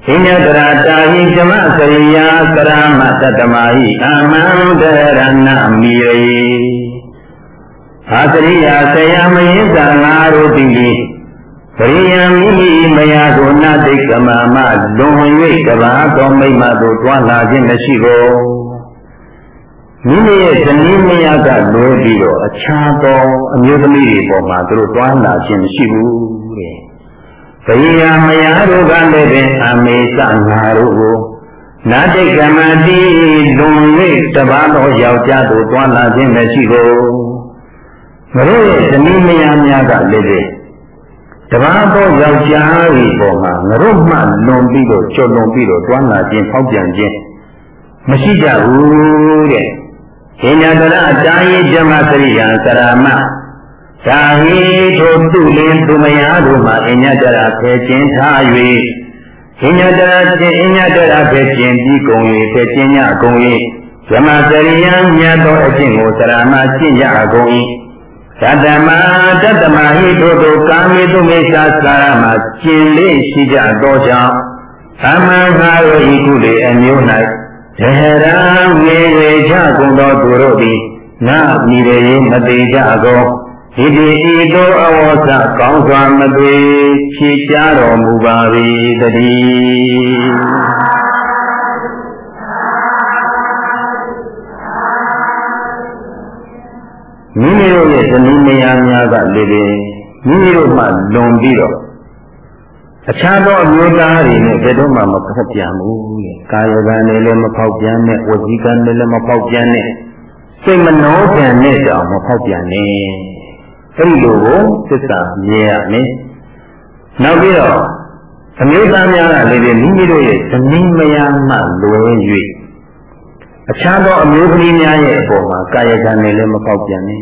ဣညတရာတာဟိဇမစရိယာကရမတတမဟိအမန္တရဏမိယေအာစရိယာဆရာမယေသာငါတို့တိ ပရိယံမိမိမယာကိုနတိတ်ကမမလွန်၍တပါသောမိမသို့တွားလာခြင်းမရှိကိုမိမိရဲ့ဇနီးမယာကလွဲပြီးတော့အခြားသောအမျိုးသမီးတွေပေါ်မှာသူတို့တွားလာခြင်းမရှိဘူးတဲ့ပရိယံမယာတို့ကလည်းပင်အမေစငါတို့ကိုနာတိတ်ကမတိလွန်၍တပါသောယောက်ျားတို့တွားလာခြင်းမရှိကိုငါတို့ရဲ့ဇနီးမယာများကလည်း တပါးသောယောက်ျားတွေပေါ်မှာငရုမှလွန်ပြီးတော့ကျော်လွန်ပြီးတော့တွန်းလာခြင်းဖောက်ပြန်ခြင်းမရှိကြဘူးတဲ့။ဉာဏတရအတာယေဓမ္မစရိယာသရမသာဟိထိုသူလင်းသူမယားတို့မှာအညတရဖယ်ခြင်းထား၍အညတရခြင်းအညတရဖယ်ခြင်းပြီးကုန်၍ဖယ်ခြင်းညကုန်၍ဓမ္မစရိယာမြတ်သောအခြင်းကိုသရမရှင်းကြကုန်၏ သတ္တမတတ္တမဟိတို့တို့ကာမေတုမိစ္ဆာစာရမှာကျင်လေးရှိကြသောကြောင့်သမန်ငါတို့ဤကုလေအမျိုး၌ဇဟရံငေဝေချကုန်သောသူတို့သည်နာမိရေမတိကြကုန်ဣတိဤသို့အဝေါစကောင်းစွာမသွေဖြေကြတော်မူပါ၏တည်း မိမိတို့ရဲ့ဇနီးမယားများကလည်းပဲမိမိတို့မှလွန်ပြီးတော့အခြားသောအမျိုးသားတွေနဲ့ဘယ်တော့မှမဖောက်ပြန်ဘူးတဲ့ကာယကံနဲ့လည်းမဖောက်ပြန်နဲ့ဝစီကံနဲ့လည်းမဖောက်ပြန်နဲ့စိတ်မနှောပြန်နဲ့တောင်မဖောက်ပြန်နဲ့အဲ့ဒီလိုကိုသစ္စာမြင်ရမယ်နောက်ပြီးတော့အမျိုးသားများကလည်းမိမိတို့ရဲ့ဇနီးမယားမှလွယ်၍ အခြားသောအမျိုးသမီးများရဲ့အပေါ်မှာကာယကံနဲ့လည်းမပေါက်ပြန်နဲ့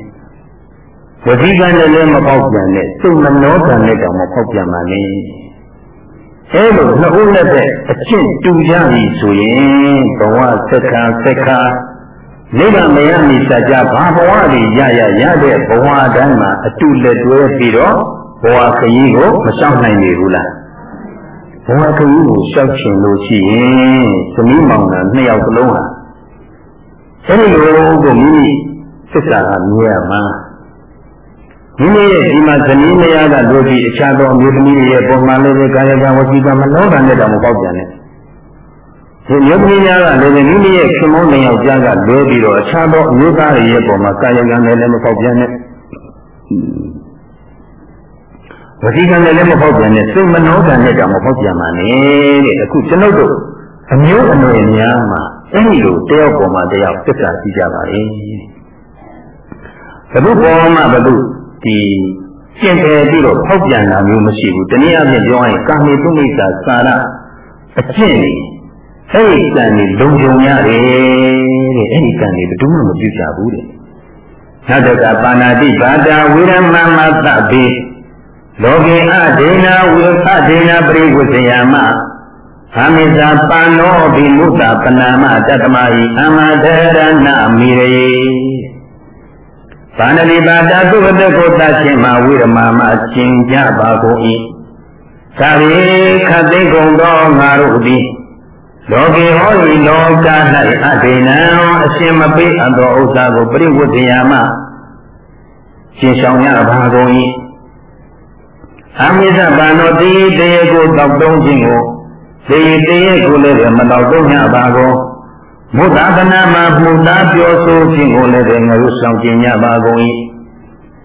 ဝစီကံနဲ့လည်းမပေါက်ပြန်နဲ့စိတ်မနှောကံနဲ့တောင်မပေါက်ပြန်ပါနဲ့အဲလိုနှစ်ဦးနဲ့တဲ့အချင်းတူကြပြီဆိုရင်ဘဝစက္ခာစက္ခာနိဗ္ဗာန်မရမီစကြဘာဘဝတွေရရရတဲ့ဘဝတိုင်းမှာအတူလက်တွဲပြီးတော့ဘဝခရီးကိုမလျှောက်နိုင်နေဘူးလားဘဝခရီးကိုလျှောက်ချင်လို့ရှိရင်သမီးမောင်နှံနှစ်ယောက်စလုံးဟာ အဲဒီလိုကိုမိမိသစ္စာကမြင်ရမှာမိမိရဲ့ဒီမှာဇနီးမယားကတို့ပြီးအခြားသောအမျိုးသမီးတွေရဲ့ပုံမှန်လေးပဲကာယကံဝစီကံမနောကံနဲ့တောင်မပေါက်ပြန်နဲ့ဒီမျိုးသမီးများကလည်းမိမိရဲ့ခင်မုန်းတဲ့ယောက်ျားကလွဲပြီးတော့အခြားသောအမျိုးသားတွေရဲ့ပုံမှာကာယကံနဲ့လည်းမပေါက်ပြန်နဲ့ဝစီကံနဲ့လည်းမပေါက်ပြန်နဲ့စိတ်မနောကံနဲ့တောင်မပေါက်ပြန်ပါနဲ့တဲ့အခုကျွန်ုပ်တို့အမျိုးအနွယ်များမှာ အဲ့ဒီလိုတယောက်ပေါ်မှာတယောက်သစ္စာရှိကြပါလေဘုဘောမှာဘုဒီကျင့်တယ်ပြီးတော့ဖောက်ပြန်တာမျိုးမရှိဘူးတနည်းအားဖြင့်ပြောရရင်ကာမေတုမိစ္ဆာစာရအကျင့်တွေအဲ့ဒီကံတွေလုံခြုံရတယ်တဲ့အဲ့ဒီကံတွေဘယ်သူမှမပြုကြဘူးတဲ့နောက်တကပါဏာတိဘာတာဝိရမမသဗ္ဗေလောကေအဒိနာဝိသဒိနာပရိဝုဇယမ သာမိသာပါဏောဘိမုတ္တပနာမတတမဟိအမဒရဏမိရေပါဏတိပါတာသုဝတကိုတချင်းမှာဝိရမမကျင်ကြပါကုန်၏သာရိခသိကုံသောငါတို့သည်လောကေဟောဤလောက၌အဒိနံအရှင်မပေးအပ်သောဥစ္စာကိုပြိဝတ္တယာမရှင်းဆောင်ရပါကုန်၏အမိသဘာနောတိတရေကိုတောက်တုံးခြင်းကို ဒီတရေကိုလည်းမတောက်တုံးရပါကုန်မုဒ္ဒသနာမှာမုဒ္ဒပြောဆိုခြင်းကိုလည်းငါတို့ဆောင်ကျင်ကြပါကုန်၏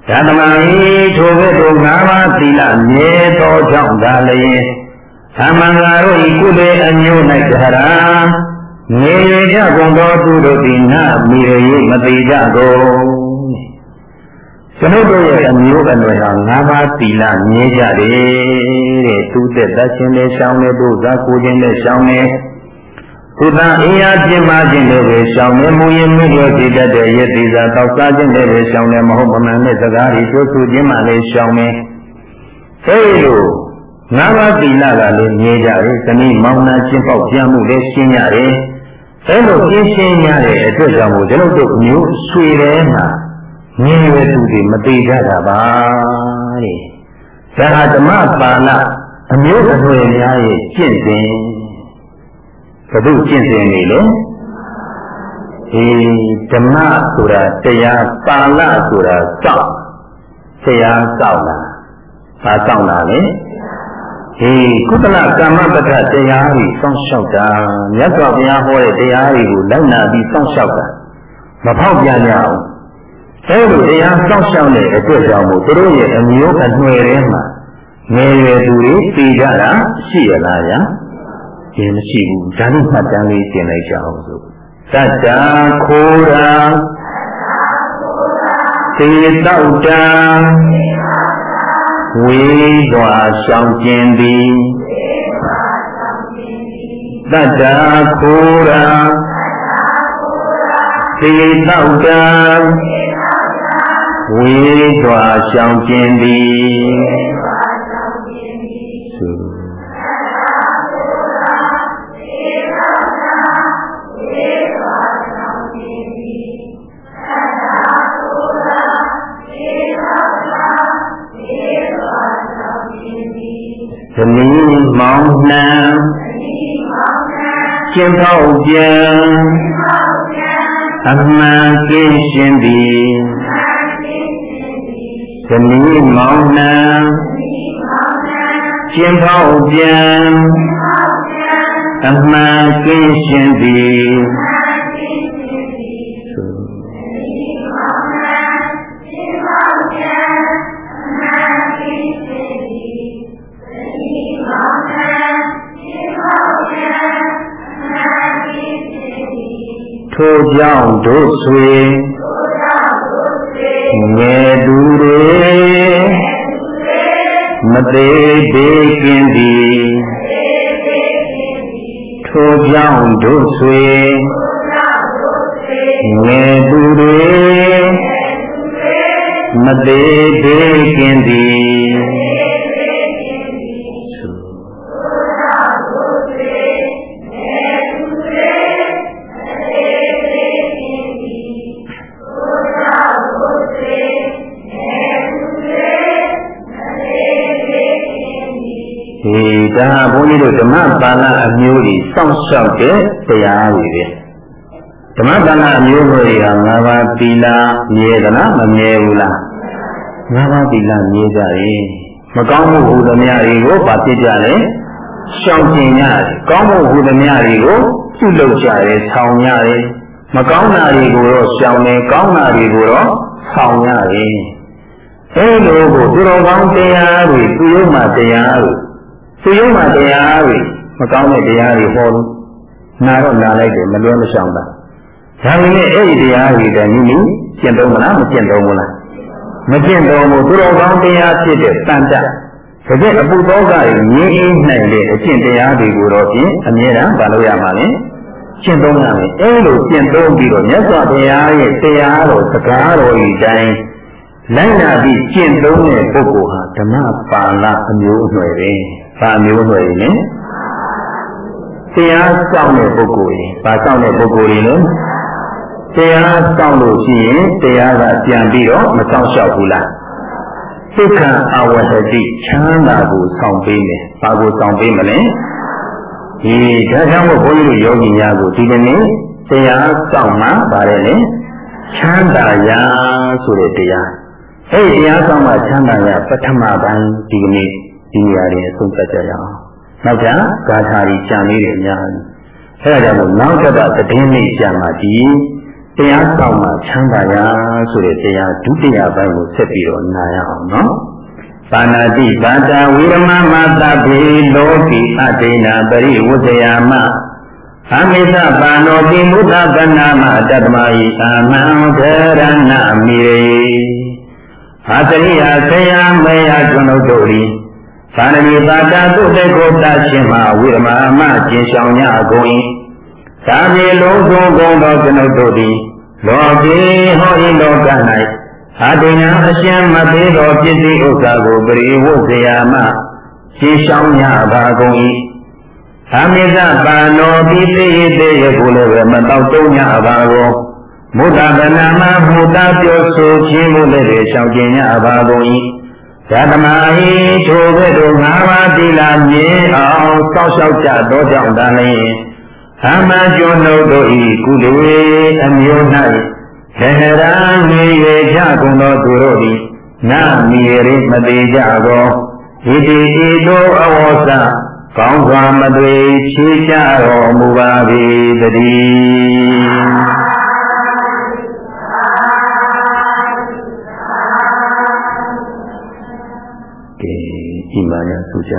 ဓမ္မဟိထိုကဲ့သို့ငါးပါးသီလမြဲသောကြောင့်သာလျင်သမန္တာတို့ဤကုလေအမျိုး၌ကြရာနေရကြကုန်သောသူတို့သည်နမိရေမတိကြကုန် ကျွန်ုပ်တို့ရဲ့အမျိုးအနွယ်ဟာ၅ပါးသီလမြဲကြတယ်တဲ့သူသက်သက်ရှင်နဲ့ရှောင်းနေတို့ဇာကိုခြင်းနဲ့ရှောင်းနေသူသာအင်အားပြင်းပါခြင်းနဲ့ပဲရှောင်းနေမူရင်မိတို့တည်တတ်တဲ့ယတိသာတောက်စားခြင်းနဲ့ပဲရှောင်းနေမဟုတ်မမှန်တဲ့စကားတွေပြောဆိုခြင်းမှလည်းရှောင်းနေအဲဒီလိုငါးပါးသီလကလည်းမြဲကြတယ်။သတိမောင်းနှံချင်းပေါက်ပြမှုလည်းရှင်းရတယ်။အဲလိုရှင်းရှင်းရတဲ့အတွက်ကြောင့်မို့ကျွန်ုပ်တို့မျိုးဆွေထဲမှာ မြင်ရသူတွေမသေးကြတာပါတဲ့။ဒါဟာဓမ္မပါဠအမျိုးအနွယ်များရဲ့ကျင့်စဉ်ဘုဒ္ဓကျင့်စဉ်နေလို့ဒီဓမ္မဆိုတာတရားပါဠဆိုတာစောင့်တရားစောင့်တာဘာစောင့်တာလဲဟေးကုသလကမ္မပဋ္ဌတရားကြီးစောင့်ရှောက်တာမြတ်စွာဘုရားဟောတဲ့တရားတွေကိုလိုက်နာပြီးစောင့်ရှောက်တာမဖောက်ပြန်ကြအောင် အဲလိုတရားစောင့်ရှောက်တဲ့အတွက်ကြောင့်မို့သူတို့ရဲ့အမျိုးအနွယ်ထဲမှာငယ်ရွယ်သူတွေသိကြတာရှိရလားဗျာကျင်မရှိဘူးဒါနဲ့မှတ်တမ်းလေးကျင်လိုက်ကြအောင်ဆိုတတ္တာခိုးရာသေတောက်တာဝေးစွာရှောင်ကျင်သည်တတ္တာခိုးရာသေတောက်တာ ဝေးစွာရှောင်ကျင်သည်သမီးမောင်နှံကျင်းပေါက်ပြန်အမှန်ကင်းရှင်သည် သမီးမောင်နှံကျင်းပေါက်ပြန်အမှန်ကင်းရှင်သည်ထိုကြောင့်တို့ဆွေ မသေးသေးခင်သည်ထိုကြောင့်တို့ဆွေငယ်သူတွေမသေးသေးခင်သည် ကြီးစောင့်ရှောက်တဲ့တရားတွေပဲဓမ္မပါဠအမျိုးတွေက၅ပါးသီလမြဲသလားမမြဲဘူးလား၅ပါးသီလမြဲကြတယ်မကောင်းမှုဟူသမျှတွေကိုပါပြကြတယ်ရှောင်ကျင်ရတယ်ကောင်းမှုဟူသမျှတွေကိုပြုလုပ်ကြတယ်ဆောင်ရတယ်မကောင်းတာတွေကိုတော့ရှောင်တယ်ကောင်းတာတွေကိုတော့ဆောင်ရတယ်အဲလိုကိုသူတော်ကောင်းတရားတွေသူယုံမှတရားတွေသူယုံမှတရားတွေမကောင်းတဲ့တရားတွေဟောလို့ နာတော့နာလိုက်တယ်မလွဲမရှောင်တာဒါပေမဲ့အဲ့ဒီတရားတွေတည်းနိမိကျင့်သုံးမလားမကျင့်သုံးဘူးလားမကျင့်သုံးဘူးသူတော်ကောင်းတရားဖြစ်တဲ့တန်တတကယ်အပုသောကရင်းအေးနိုင်တဲ့အကျင့်တရားတွေကိုတော့ဖြင့်အမြဲတမ်းမလုပ်ရမှာလေကျင့်သုံးရမယ်အဲလိုကျင့်သုံးပြီးတော့မြတ်စွာဘုရားရဲ့တရားတော်စကားတော်ဤတိုင်းလိုက်နာပြီးကျင့်သုံးတဲ့ပုဂ္ဂိုလ်ဟာဓမ္မပါဠအမျိုးအနွယ်ပဲ။ဘာမျိုးအနွယ်လဲ။ တရားဆောင်တဲ့ပုဂ္ဂိုလ်ရင်ဘာဆောင်တဲ့ပုဂ္ဂိုလ်ရင်လဲ။တရားဆောင်လို့ရှိရင်တရားကပြန်ပြီးတော့မဆောင်လျှောက်ဘူးလား။သိက္ခာအဝတ္တိချမ်းသာကိုဆောင်ပေးမယ်။ဘာကိုဆောင်ပေးမလဲ။ဒီဒါကြောင့်မို့ဘုန်းကြီးတို့ယောဂီများကိုဒီကနေ့တရားဆောင်မှပါတယ်လေ။ချမ်းသာရာဆိုတဲ့တရားအဲ့ဒီတရားဆောင်မှချမ်းသာရပထမပိုင်းဒီကနေ့ဒီနေရာတွေအဆုံးသတ်ကြရအောင် နောက်ကဂါထာကြီးကြံလေးတွေအများကြီးအဲ့ဒါကြောင့်မို့နောက်တစ်ပတ်သတင်းလေးကြံမှာဒီတရားဆောင်မှချမ်းသာရဆိုတဲ့တရားဒုတိယပိုင်းကိုဆက်ပြီးတော့နားရအောင်နော်ပါဏာတိဘာတာဝိရမမသဗ္ဗေလောကီအတေနာပရိဝုဇယာမအမိသပါဏောတိမုဒ္ဒကနာမတတ္တမယိအာမံဒရဏမိရေအာတရိယာဆရာမေယကျွန်ုပ်တို့ သည်သာနမီပါတာသုတေကိုတရှင်မှာဝိရမမကျင်ဆောင်ကြကုန်၏သာပြေလုံးစုံကုန်သောကျွန်ုပ်တို့သည်လောကေဟောဤလောက၌အာတိညာအရှင်မသေးသောပစ္စည်းဥစ္စာကိုပရိဝုဇယာမကျင်ဆောင်ကြပါကုန်၏သာမေသပါနောပိသေတေယကိုလည်းပဲမတော့တုံးကြပါကုန်မုဒ္ဒဗနာမမုဒ္ဒပြောဆိုခြင်းမှုလည်းတွေရှောင်ကျင်ရပါကုန်၏ ဓမ္မဟိထိုကဲ့သို့ငါးပါးသီလမြင်အောင်စောင့်ရှောက်ကြသောကြောင့်တန်လျင်အမှန်ကျွန်းတို့တို့ဤကုလေအမျိုး၌ခေရာငြိရကြကုန်သောသူတို့သည်နာမီရိမသေးကြသောဣတိဤသို့အဝေါစကောင်းစွာမသွေဖြေကြတော်မူပါ၏တည်း မာယသုကြ